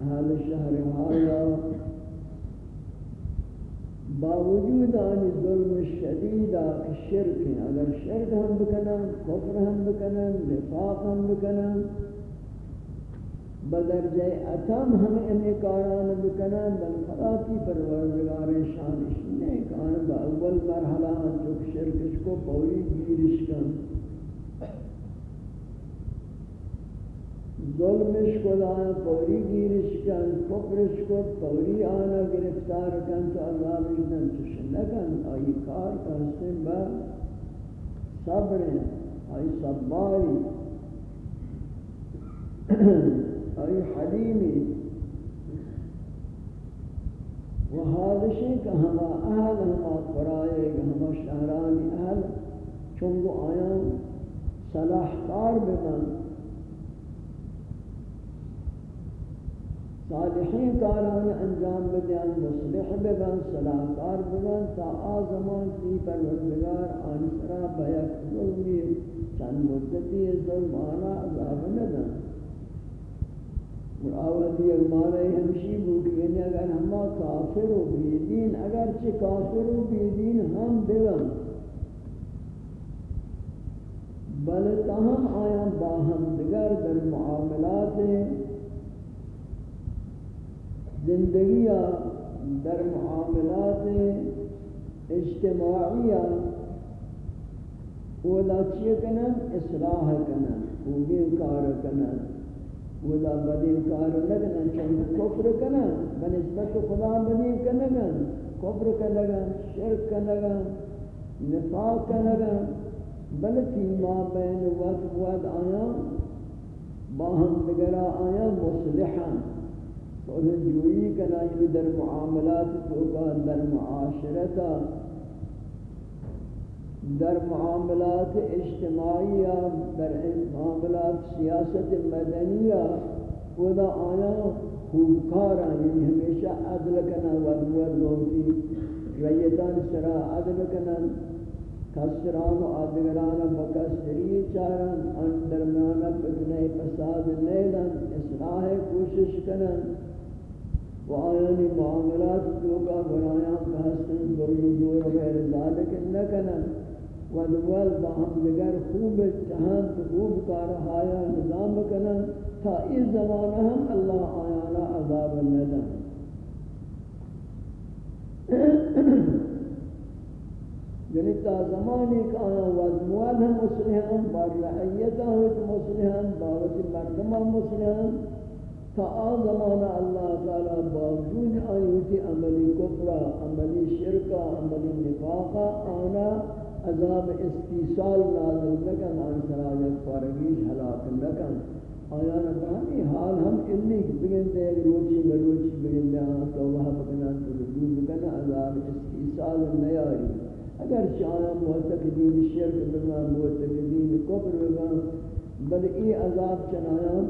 اہل شہر حالا باوجود آنی ظلم شدید آکھ شرک ہیں اگر شرک ہم بکنن، کفر ہم بکنن، نفاق ہم بکنن، بدرجہ اتم ہم انہیں کاران بکنن، بل خلاقی پروردگار شان اشنے کان با اول مرحلہ ہم چک شرکش کو پوری گیرش کن۔ ظلمش کو آن پوری گیرش کن، کفرش کو پوری آنا گرفتار کن تو اللہ بجنن چشن نکن. آئی کار کرسن با صبر، آئی صباری، آئی حلیمی. و حادشی کہ ہما اہل، ہما قرائے ہما شہرانی اہل چونگو آیان صلاح کار بمن. صالحین کاران انجام بدیان مصلح ببن صلاحکار ببن تا آزمان تی پروردگار آنسرا بیک ظلمی چند مدتی ظلمانا عذاب ندن. اور آوازی ہمشی بوکی یعنی اگر ہما کافر و بیدین اگرچہ کافر و بیدین ہم ببن بلتا ہم آیاں باہم دگر در معاملات ہیں زندگی در معاملات اجتماعی اولا چیئے کنن، اصلاح کنن، خوبی کار کنن اولا بدی کار لگنن چون کفر کنن، بنسبت خدا بدی کنن کفر کنن شرک کنن نفاق کنن بلکہ ما بین وقت وقت آیا باہم دگرہ آیا مصلحا اور جوئی کنا یہ در معاملات تو کا در معاشرتا، در معاملات اجتماعی در معاملات سیاست مدنی خدا آیا خوبکارا یعنی ہمیشہ عدل کنا ودود لوٹی ریتان سرا عدل کنا، کسران و آدگران بکسری چارن ان درمیان فتنہ فساد نیلن اصلاح کوشش کنن و آیانی معاملات دوگا برایان بحثن ظلم دور غیر ذالک نکنن. و دول با دگر خوب چہاند خوب کارہایا نظام کنن تا اس زمانہ ہم اللہ آیانا عذاب ندن. <coughs> یعنی تا زمانی کا آیا وزموال ہم مسلحان بار رعیتا ہوت مسلحان باوت مردمان مسلحان تا آن زمان اللہ تعالی باوجود آیوتی عملی کفرہ عملی شرکہ عملی نفاقہ آنا عذاب استیصال نازل لکن آن سراجت فارغیش حلاک لکن آیا نفہمی حال ہم علمی بگن دے روچی مروچی بگن دے آن تو وہ بکنا تو رجوع بکنا عذاب استیصال نیاری. اگر شایا معتقدین شرک بگنا معتقدین کفر بگنا، بل ای عذاب چنایا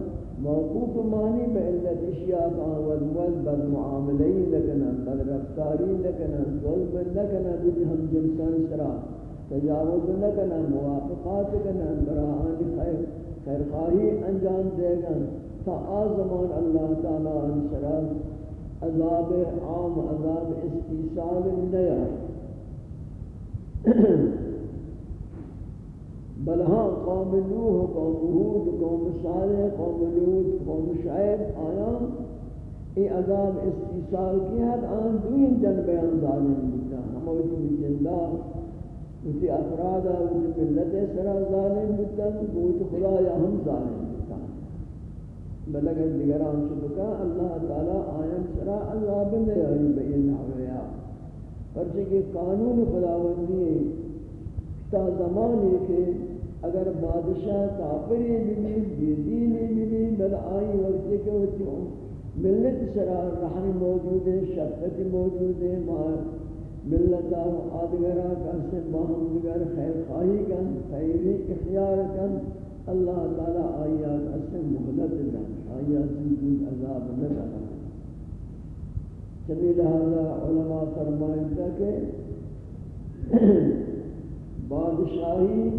موقوف معنی بے علت اشیاء آول مول بل معاملی لکنا بل رفتاری لکنا ظلم لکنا بل ہم جنسان سرا، تجاوز لکنا موافقات لکنا براہان خیر خیر خواہی انجام دے گا تا آزمان اللہ تعالی انسرا عذاب عام، عذاب استیصال لیا <clears throat> بل ہاں قوم نوح قوم ہود، قوم صالح، قوم لوط، قوم شعیب آیا ای عذاب استیصال کی حد آن دوین جن بیان ظالم بودتا ہموتی بجندہ اسی افراد اسی ملت سرا ظالم بودتا بوت خدا یا ہم ظالم بودتا بلکہ دیگران چکا اللہ تعالی آیان سرا عذاب دے آئی بین حویا پرچہ کہ قانون خداوندی ہے، تا زمانی کہ اگر بادشاہ کافری بھی بھی دینی بھی بل آئی وقت کے ہوتی ہوں ملت سرا رحم موجود ہے، شفقت موجود ہے ملت آدگرہ کا سے باہم دیگر خیر خواہی کن خیری اختیار کن، اللہ تعالی آیات اسے مہلت دن آیات زندود عذاب نہ چمی لہذا علماء فرمائیں کہ <clears throat> بادشاہی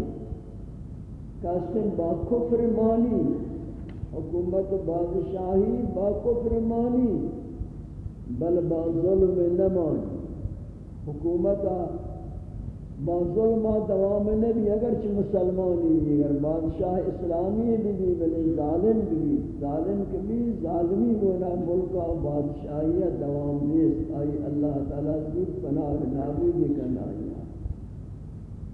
کاسم با کفر مانی، حکومت بادشاہی با کفر مانی، بل با ظلم نمانی حکومت با ظلم دوام نبی اگر چھ مسلمانی بھی، اگر بادشاہ اسلامی بھی بھی بلے ظالم بھی ظالم کبھی ظالمی گونا ملکا بادشاہی دوام نیست آئی اللہ تعالیٰ زود پناہ نابی بھی کرنا آئی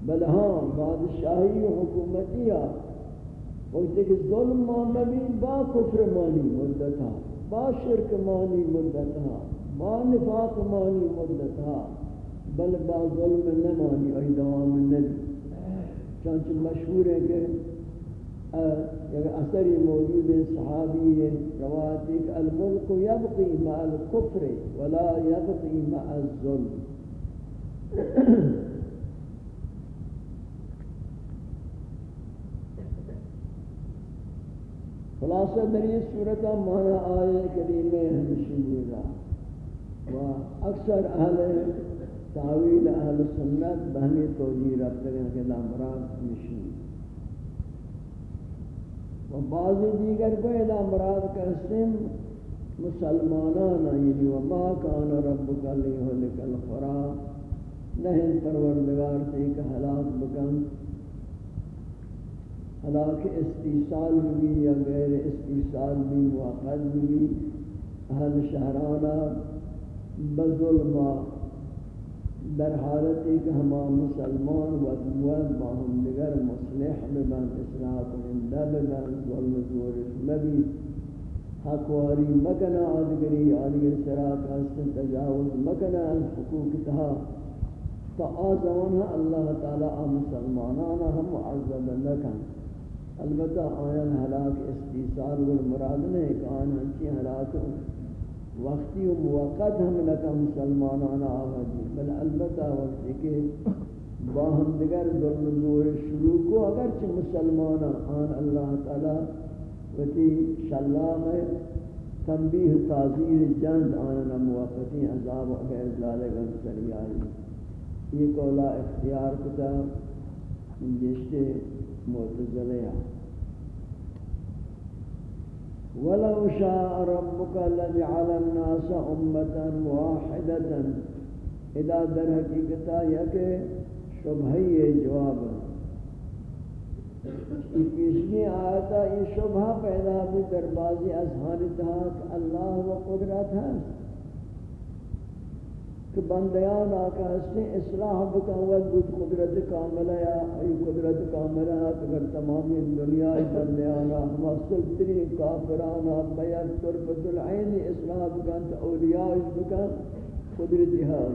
بل ہاں بادشاہی و حکومتی وقت کہ ظلم مانبی با کفر مانی مدتا با شرک مانی مدتا با نفاق مانی مدتا بل با ظلم نمانی ای دوام النبی چانچہ مشہور ہے کہ ایک یعنی اثری موجود صحابی ہے، روایت ایک الملک یبقی مع الکفر ولا یبقی مع الظلم۔ خلاصہ در یہ صورتہ مانا آئے کریمے ہمشی ہوگا و اکثر اہل تعویل اہل سنت بہمی توجیہ رفتے ہیں کہ لا مراد و بعض دیگر کو لا مراد کہتے ہیں مسلمانان یعنی وما کان ربک لیہلک القرآ نہیں پروردگار سے کہ ہلاک بکن۔ ہلاک استیصال بھی یا غیر استیصال بھی موقع بھی اہل شہرانہ بظلمہ در حالت کہ ہما مسلمان و دوان باہم دیگر مصلح ببن اصلاح کنندہ ببن، ظلم زورش مبی حقواری مکنا آدگری، آدگر سراک حسن تجاوز مکنا حقوق تہا۔ تا اللہ تعالی آ ہم معذب لکن البتہ آیان حلاک استیصال والمراد نہیں کہ آن ہنچی حلاک وقتی و موقت ہم لکا مسلمانانا آوازی، بل البتہ وقتی کہ باہم دگر ظلم دور شروع کو اگرچہ مسلمانا آن اللہ تعالی وتی شلام تنبیح تازیر جند آننا موقتی عذاب و غیر ذالک سری یہ قولا اختیار کتا جشتے معتزلیہ ولو شاء ربك لجعل الناس امه واحده اذا در حقیقت حقیقتا یک شبہی جواب پیشنی آیتا یہ شبہ پیدا بھی در بازی اذہان تحاک اللہ و قدرت ہے۔ کہ بندیان آکا ہستے اصلاح بکن وقت بود قدرت کاملہ یا ای قدرت کاملہ اگر تمامی دنیا بندیان آکا سلطری کافران آکا بیاد طرفت العین اصلاح بکن تا اولیاء بکن قدرت ہے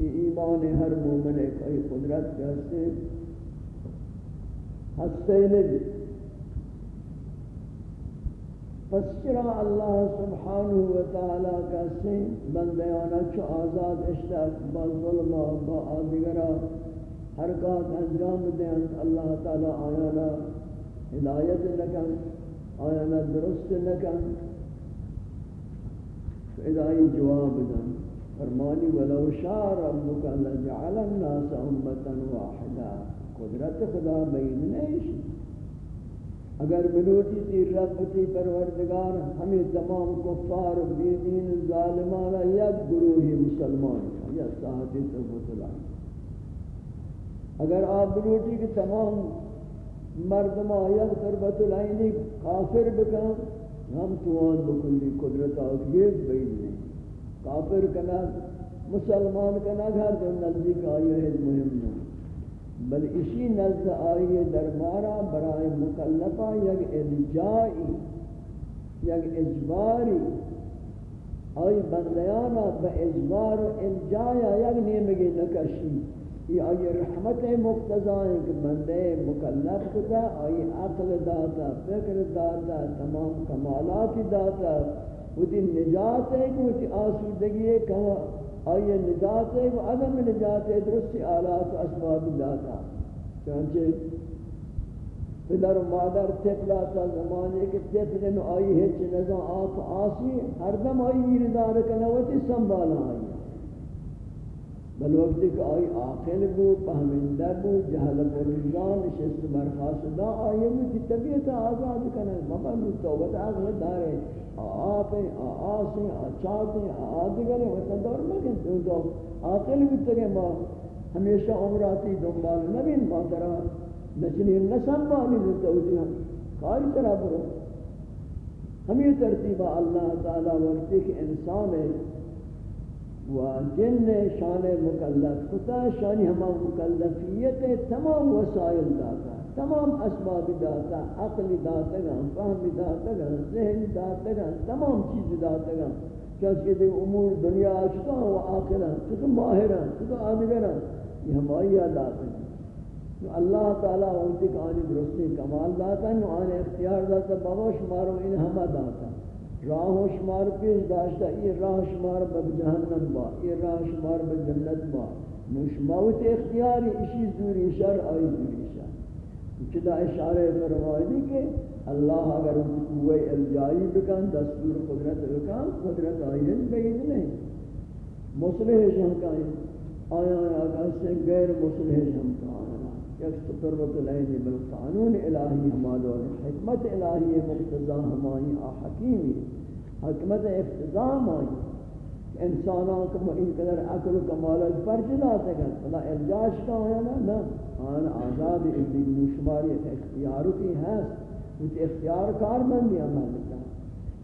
یہ ایمان ہر مومن ایک ای قدرت کے ہستے ہستے نبی پس چرا اللہ سبحانہ وتعالی کا سے بندیانا چو آزاد اشتاق با ظلم با آدگرہ حرکات انجام دیں اللہ تعالی آیانا ہدایت لکن آیانا درست لکن ادائی جواب دن، فرمانی ولو شاء ربک لجعل الناس امتا واحدا، قدرت خدا بین نہیں اگر بلوٹی تیر ربتی پروردگار ہمیں تمام کفار بی دین ظالمانا یک گروہی مسلمان یا صاحبی تربت اللہ اگر آپ بلوٹی کی تمام مردمہ یک تربت العینی کافر بکن، ہم توان بکلی قدرت آکیت بید نہیں کافر کنک مسلمان کنک ہر دن نزدیک آئیے مهم نہیں بل اسی نزد آئی دربارہ برائے مکلفہ یک الجائی یک اجباری آئی بندیانا با اجبار و الجایا یک نیمگی نکشی یہ آئی رحمت مقتضائیں کہ بندے مکلف کتا آئی عقل داتا، فکر داتا، تمام کمالات داتا. وہ تی نجات ہے کہ وہ تی آسودگی ہے کہ آئیے نجات ہے کہ عدم نجات ہے درستی آلات و اسباب داتا چانچہ پدر و مادر تپلا تا زمانے کے تپلن نو آئی ہے چھ نظام آسی، ہر دم آئی گیردار کنواتی سنبالا آئی بل وقت کہ آئی آقل بو، پہمندہ بو، جہل برزان نشست برخاست دا، آئی میں کی طبیعت آزاد کرنے بابا نو توبت آگل دارے آپیں آسیں آچاتیں آدگریں وطن دور مگن دو دو۔ آقل بھی تگے ما، ہمیشہ عمراتی دنبال نبین ما ترہ نچنی نسم بالی دو توجی ہم کاری طرح برو۔ ہمیں ترتیبہ اللہ تعالی وقتی کہ انسان ہے و جن شان مکلف کتا شانی ہما مکلفیت تمام وسائل داتا، تمام اسباب داتا، عقل داتا گا فهم داتا گا ذہن داتا گا تمام چیز داتا۔ گا چونکہ دے امور دنیا چکا و آخرہ چکا ماہرہ چکا آدگرہ یہ ہمائی داتا گا اللہ تعالیٰ وقتی کہ آنی درستی کمال داتا ہے آنی اختیار داتا، بابا شمارو ان ہما داتا۔ ہے راہ شمار پیش داشتا یہ راہ شمار بب جہنم با، یہ راہ شمار بب جنت با. نوش موت اختیاری، اسی زوری شر، آئی زوری شر. چدا اشارہ فرمائی کہ اللہ اگر قوی الجائی بکن، دستور قدرت بکن، قدرت آئی بید نہیں. مصلح شمکائیں آیا آیا سے غیر مصلح شمکائیں یک تطرق العین بالقانون الہی ہمارے حکمت الہی مقتضا ہماری حکیمی حکمت افتضام آئی انسانوں کو ان قدر عقل و کمالت پر جلاتے گا فلا ارجاش کا ہویا نا نا۔ آن آزاد ابن نشماری اختیارو کی ہے کچھ اختیار کار بندی عمل لکھا۔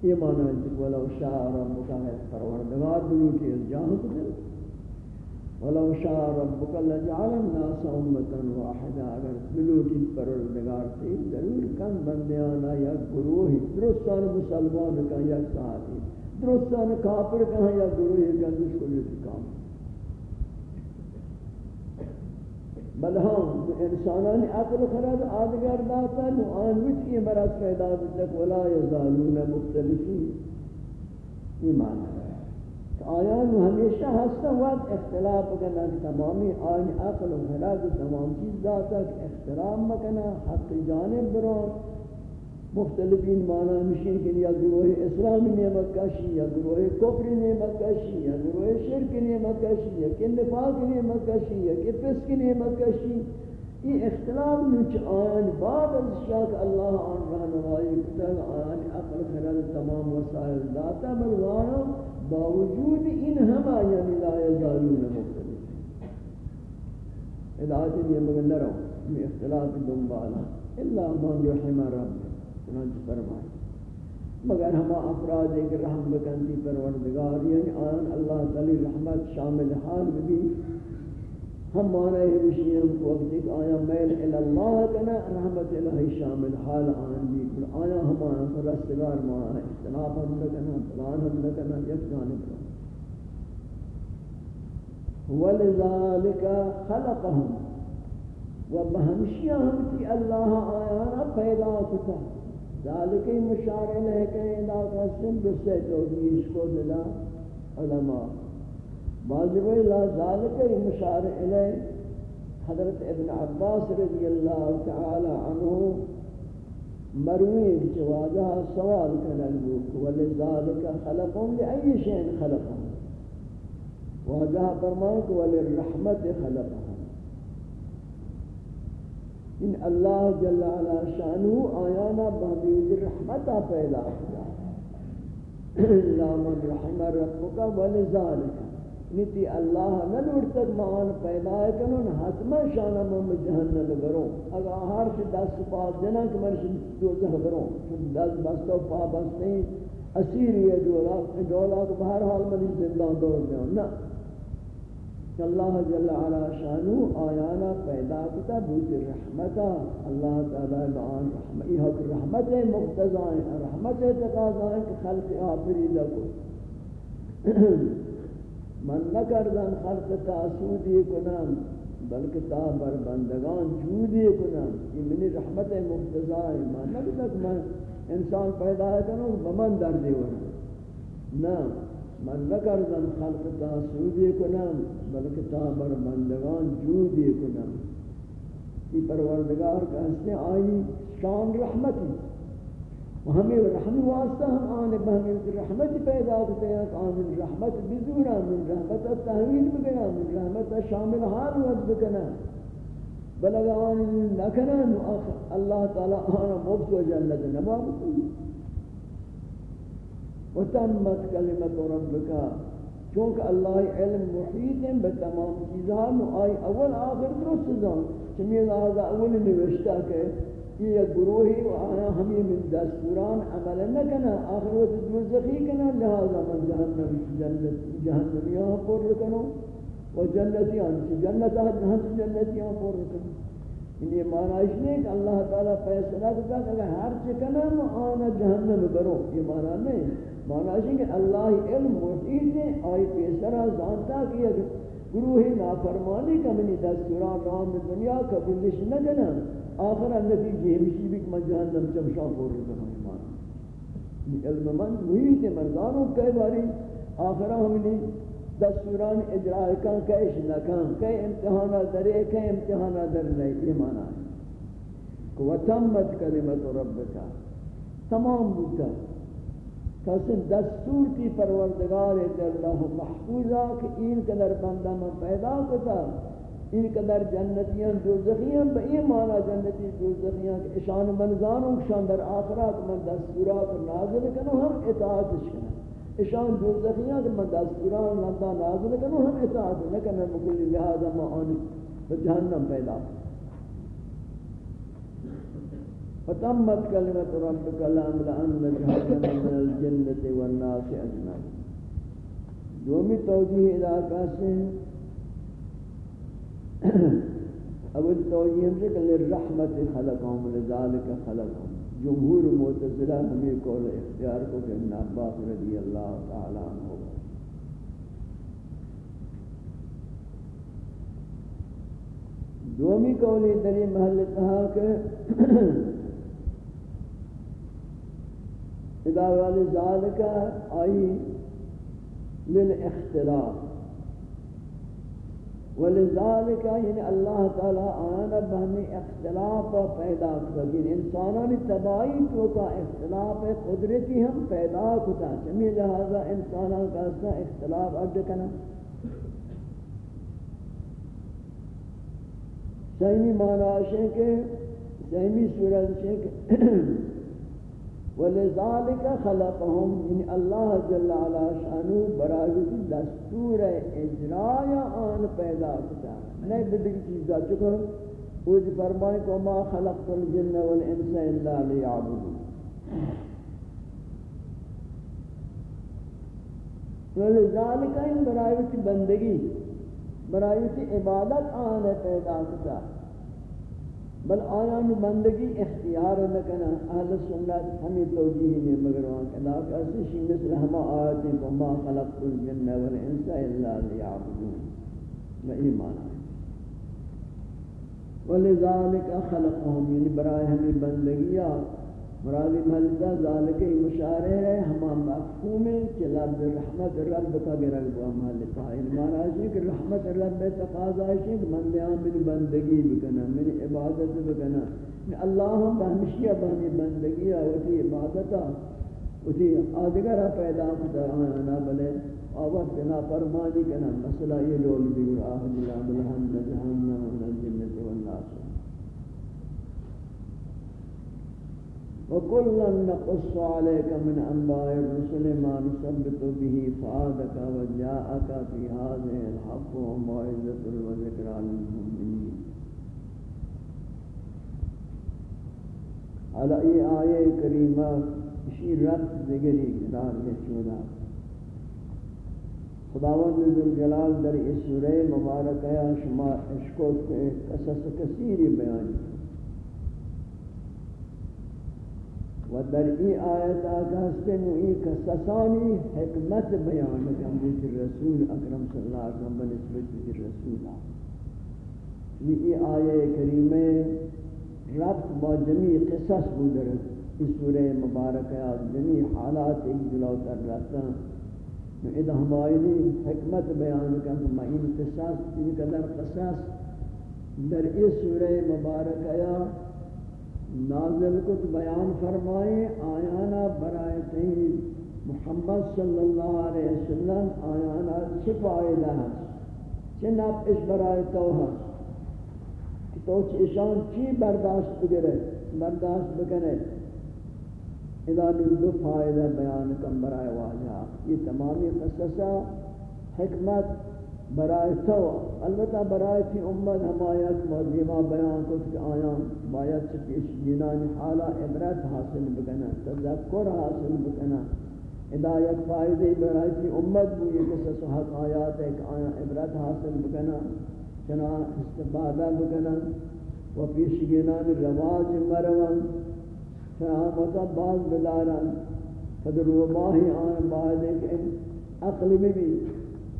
یہ معنی ہے کہ ولو شاء ربک ہے، پروردگار بلوٹی ارجاہ کو ولو شاء ربك لجعل الناس امه واحده اگر بلوٹی پروردگار تھی، ضرور کم بندیاں یا گروہ درستان مسلمان کا یا ساتھی، درستان کافر کا یا گروہ کا جس کو یہ کام۔ بل ہاں، ہم انسانان عقل خرد آدگر داتا نو آن وچ کی مرض پیدا تک ولا یزالون مختلفین یہ معنی ہے۔ آیان ہمیشہ ہستا وقت اختلاف کرنا تمامی آئین عقل و خلاق تمام چیز داتا کہ احترام مکنا حق جانب برون مختلفین معنی مشین کہ یا گروہ اسلام نعمت کشی، یا گروہ کفر نعمت کشی، یا گروہ شرک نعمت کشی، یا کہ نفاق نعمت کشی، یا کہ پسک نعمت کشی. یہ اختلاف نیچ آن بعد از شاک اللہ آن رہنوائی کتاب آن عقل خلال تمام وسائل داتا بلوانا باوجود این ہما یعنی لا یزالون مختلف. الہات یہ مگر نہ رہو یہ اختلاف دنبالا الا من رحم رب، چنانچہ فرمائے. مگر ہما افراد ایک رحم بکنتی پروردگار یعنی آن اللہ تعالی رحمت شامل حال بھی ہم مانا ہے بشیم کو وقت ایک آیا میل اللہ کنا رحمت الہی شامل حال آن بھی کل آیا ہم آیا فرستگار مانا ہے اختلاف ہم لکنا پلان ہم لکنا یک جانب رہا وَلِذَلِكَ خَلَقَهُمْ وَبَهَمْشِيَا ہم تی اللہ آیانا پیدا کتا۔ ذالکی مشارع لے کہ علاقہ سن دوسرے توجیش کو دلا علماء۔ بعضی واجب لا ذلك المشار إليه حضرت ابن عباس رضی اللہ تعالی عنہ مروی جوازها سوال كان البوك ولذلك خلقهم لأي شيء خلقهم وجاء فرمانك وللرحمة خلقهم ان اللہ جل علا شانو آیانا بہدید رحمتا پیدا کیا <clears throat> لا من رحم ربك ولذلك نیتی اللہ نہ لوٹ تک مان پیدا ہے کنون حتما شانہ مم جہنم بروں اگر ہر سے دس پا دینا کہ مرش دوزہ بروں دس بس تو پا بس نہیں۔ اسیر یہ دولا دولا کو بہر حال میں زندہ دور میں نہ۔ اللہ جل علا شانو آیانا پیدا کتا بود رحمتا اللہ تعالی بعان رحمت۔ یہ حق رحمت مقتضائیں رحمت تقاضائیں کہ خلق آفری لکو من نکردن خلق تاسودی کنم بلکہ تا بر بندگان جودی کنم. یہ منی رحمت مقتضائیں من نکردن من انسان پیدا کنو بمن دردی ورن نا من نکردن خلق تاسودی کنم بلکہ تا بر بندگان جودی کنم. یہ پروردگار کا حسن آئی شان رحمتی. ہمیں رحمی واسطہ ہم آنے بہمیں رحمت پیدا کرتے ہیں کہ آمین رحمت بزورا من رحمت تحویل بگنا من رحمت شامل حال وقت بکنا بلگا آنے نکنا اللہ تعالی آنا مبت و جلد نباب وتمت کلمت ربک چونکہ اللہ علم محیط ہے بتمام چیزاں آئی اول آخر درست زان چمی لہذا اول نوشتا کہ یہ گروہی و آیا ہمیں من دستوران عمل نکنا، آخر وقت دوزخی کنا، لہذا من جہنم جنت جہنمیاں پر رکنو و جنتی جنتیاں جنت ہم جنتیاں پر رکنو۔ یعنی یہ معنی اس نہیں کہ اللہ تعالیٰ فیصلہ کرتا کہ اگر ہر چکنم آنا جہنم کرو، یہ معنی نہیں۔ معنی ہے کہ اللہ علم محیط ہے، آئی پیسرہ، زانتا کہ گروہ نافرمانی کا منی دستوران رام دنیا قبولش نہ جنا آخر نتیجہ ہمشی بھی کہ میں جہنم چمشان پور رکھا ہوں، ایمان۔ علم من محیط مردانوں کئی باری آخرہ ہمیں دستوران اجراء کن کئیش نکن کئی امتحانہ درے کئی امتحانہ در نہیں یہ معنی ہے وَتَمَّتْ كَلِمَةُ رَبِّكَ تمام بودتا کسن دستور تی پروردگار اللہ محفوظہ کہ این قدر بندہ من پیدا کتا، این قدر جنتیاں، دوزخیاں با این معنی جنتی دوزخیاں کہ اشان منزانوں شان در آخرات من دستورات نازل کنو، ہم اطاعتش کنو اشان دوزخیاں کہ من دستورات نازل کنو، ہم اطاعت نکنو مکلی لہذا ما آنی جہنم پیدا کنو فتمت كلمة ربك لأملأن جهنم من الجنة والناس أجمعين. دومی توجیہ علاقہ سے اول توجیہ ہم سے کہ للرحمت خلقهم، لذلك خلقهم. جمہور معتزلہ ہمیں قول اختیار کو کہ ابن عباس رضی اللہ تعالی عنہ دومی قولی دلی محل کہا کہ اذا والی ذالک آئی للاختلاف ولذالک یعنی اللہ تعالی آنا بہمی اختلاف پیدا کرتا یعنی انسانانی تباہی تو کا اختلاف قدرتی ہم پیدا کرتا چمی لہذا انسانان کا اختلاف اڈ کنا سہمی معنی ہے کہ سہمی صورت ہے کہ ولذالک خلقهم یعنی اللہ جل علا شانو برای دستور اجرای آن پیدا کتا نہیں بدل چیزا چکر وہ جو فرمائے کہ ما خلقت الجن والانس الا ليعبدون ولذالک ان برای بندگی، برای عبادت آن پیدا کتا بل آیان بندگی اختیار نکنا اہل سنت ہمیں توجیہ نہیں مگر وہاں کہا کہ اسشی مثل ہما آیتیں کو ما خلقت الجن والانس الا لیعبدون. و ایمان آئے ولذالک خلقهم یعنی برای ہمیں بندگیات مراد ملتا ذالک مشارہ ہے، ہم مفہوم ہے کہ لب رحمت، رب کا گرگ وہ مالتا ہے مانا ہے کہ رحمت رب تقاضا ہے کہ من بندیاں من بندگی بکنا من عبادت بکنا۔ اللہ ہم بہمشیہ بہمی بندگی ہے ہوتی عبادتا ہوتی آدگر پیدا کتا آنا بلے۔ آوات کنا فرمانی کنا مسئلہ یہ لول بھی آہد اللہ بلہم جہنم ونجنت والناس وكلا نقص عليك من أنباء الرسل ما نثبت به فؤادك وجاءك في هذه الحق وموعظة وذكرى للمؤمنين على أي آية كريمة شيء رب ذكري قرار يشودا خداوند ذل جلال در اس سورہ مبارکہ شما عشق و قصص کثیری بیان۔ و در ای آیت آگا ہستن و ای قصصانی حکمت بیان کم بیت رسول اکرم صلی اللہ علیہ وسلم بنسبت بیت رسول. یعنی ای آیہ کریمہ ربط با جمیع قصص بودر اس سورہ مبارکہ جمیع حالات ایک جلو تر رہتا اذا ہماری حکمت بیان کرنے میں ان قصص ان قدر قصص در اس سورہ مبارکہ یا نازل کت بیان فرمائے، آیانا برائے تین محمد صلی اللہ علیہ وسلم آیانا چھ فائدہ ہے چھ نفع اس برائے تو ہے کہ تو چیشان چی برداشت بگرے؟ برداشت بکنے؟ اذا دو فائدہ بیان کم برائے واجہ، یہ تمامی قصصہ، حکمت برائے تو البتہ برائے تھی امت ہمایت مدیمہ بیان کو کہ آیا باید سے پیش جنانی حالا عبرت حاصل بکنا تذکر حاصل بکنا ہدایت فائدہ برائے تھی امت بھی یہ قصص حق آیات ہے کہ آیا عبرت حاصل بکنا چنا استفادہ بکنا و پیش جنانی رواج مروان فهمتا باز بدارن فدر روباہی آن باید ایک عقل میں بھی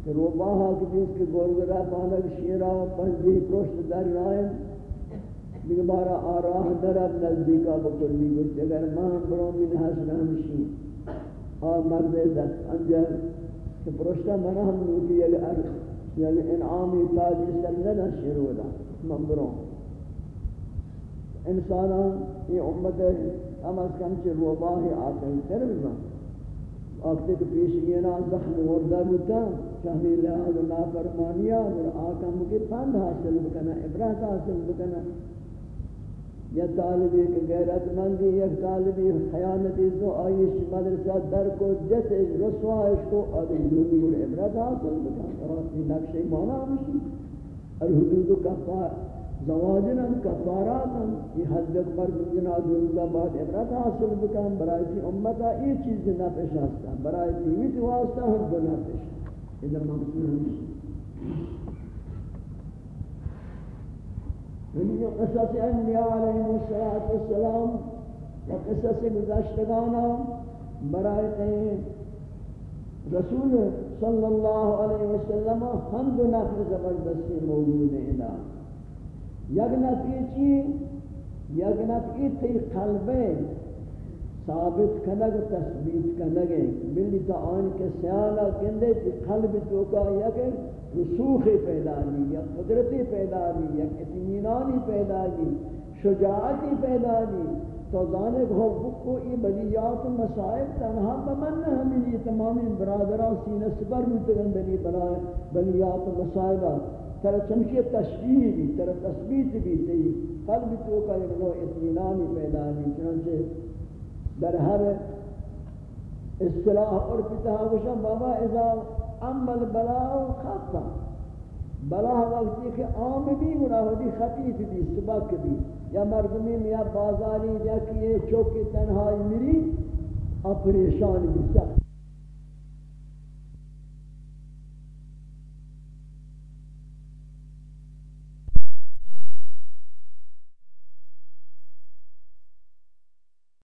کہ روباہا کی جس کے گورگرہ پانک شیرہ و پنجی پروشت در رائن دیگه بارا آراہ درد نزدیکا بکلی گوشت اگر ماں برو من حسن ہمشی، آ مرد دست انجر، کہ پروشتا منا ہم نوکی اگر یعنی انعامی تاجی سلنا شروع دا من برو انسانان، یہ امت ہم از کم چھ روباہ آتے ہیں تر بزن آکتے کہ پیشگینا زخم وردہ بتا چہمی لحاظ نافرمانیہ، اور آکم کے پند حاصل بکنا عبرت حاصل بکنا۔ یا طالبی کہ غیرت مندی یک طالبی خیانتی تو آئیش مدرسہ در کو جت رسوائش کو اور عبرت حاصل بکنا۔ اور یہ نقش مانا ہمشی الحدود کفار۔ زواجنا کفارات یہ حد اکبر جنا دنیا بعد عبرت حاصل بکن، برای کی امتا یہ چیز نہ پیش آستا برای کی واسطہ ہم گناہ پیش اذا مقصود ہم ہمیں یعنی قصص انبیاء علیہ السلام و قصص گزشتگانا برای کہ رسول صلی اللہ علیہ وسلم حمد و نفر زبردستی موجود ہیں یک نفعی چی؟ یک نفعی تی قلبے ثابت کنگ تثبیت کنگ. بلی تا آن کے سیانا کندے تی قلب تو کا یک رسوخ پیدا لی یک قدرتی پیدا لی یک اتمینانی پیدا لی شجاعتی پیدا لی تو زانے کو کو ای بلیات مسائب تنہا بمن ہمیں یہ تمامی برادران سینہ سپر متگندلی بلیات مسائبہ تر چمشی تشبیح بھی تر تثبیت بھی تی قلب تو کا ایک نوع اطمینانی پیدا بھی چنانچہ در ہر اصطلاح اور فتحہ وشن بابا اذا عمل بلاء خطا۔ بلا وقتی کہ عام بھی گناہ دی بھی، سبق بھی۔ یا مردمی یا بازاری یا کہ یہ چوک تنہائی میری اپریشان بھی سخت۔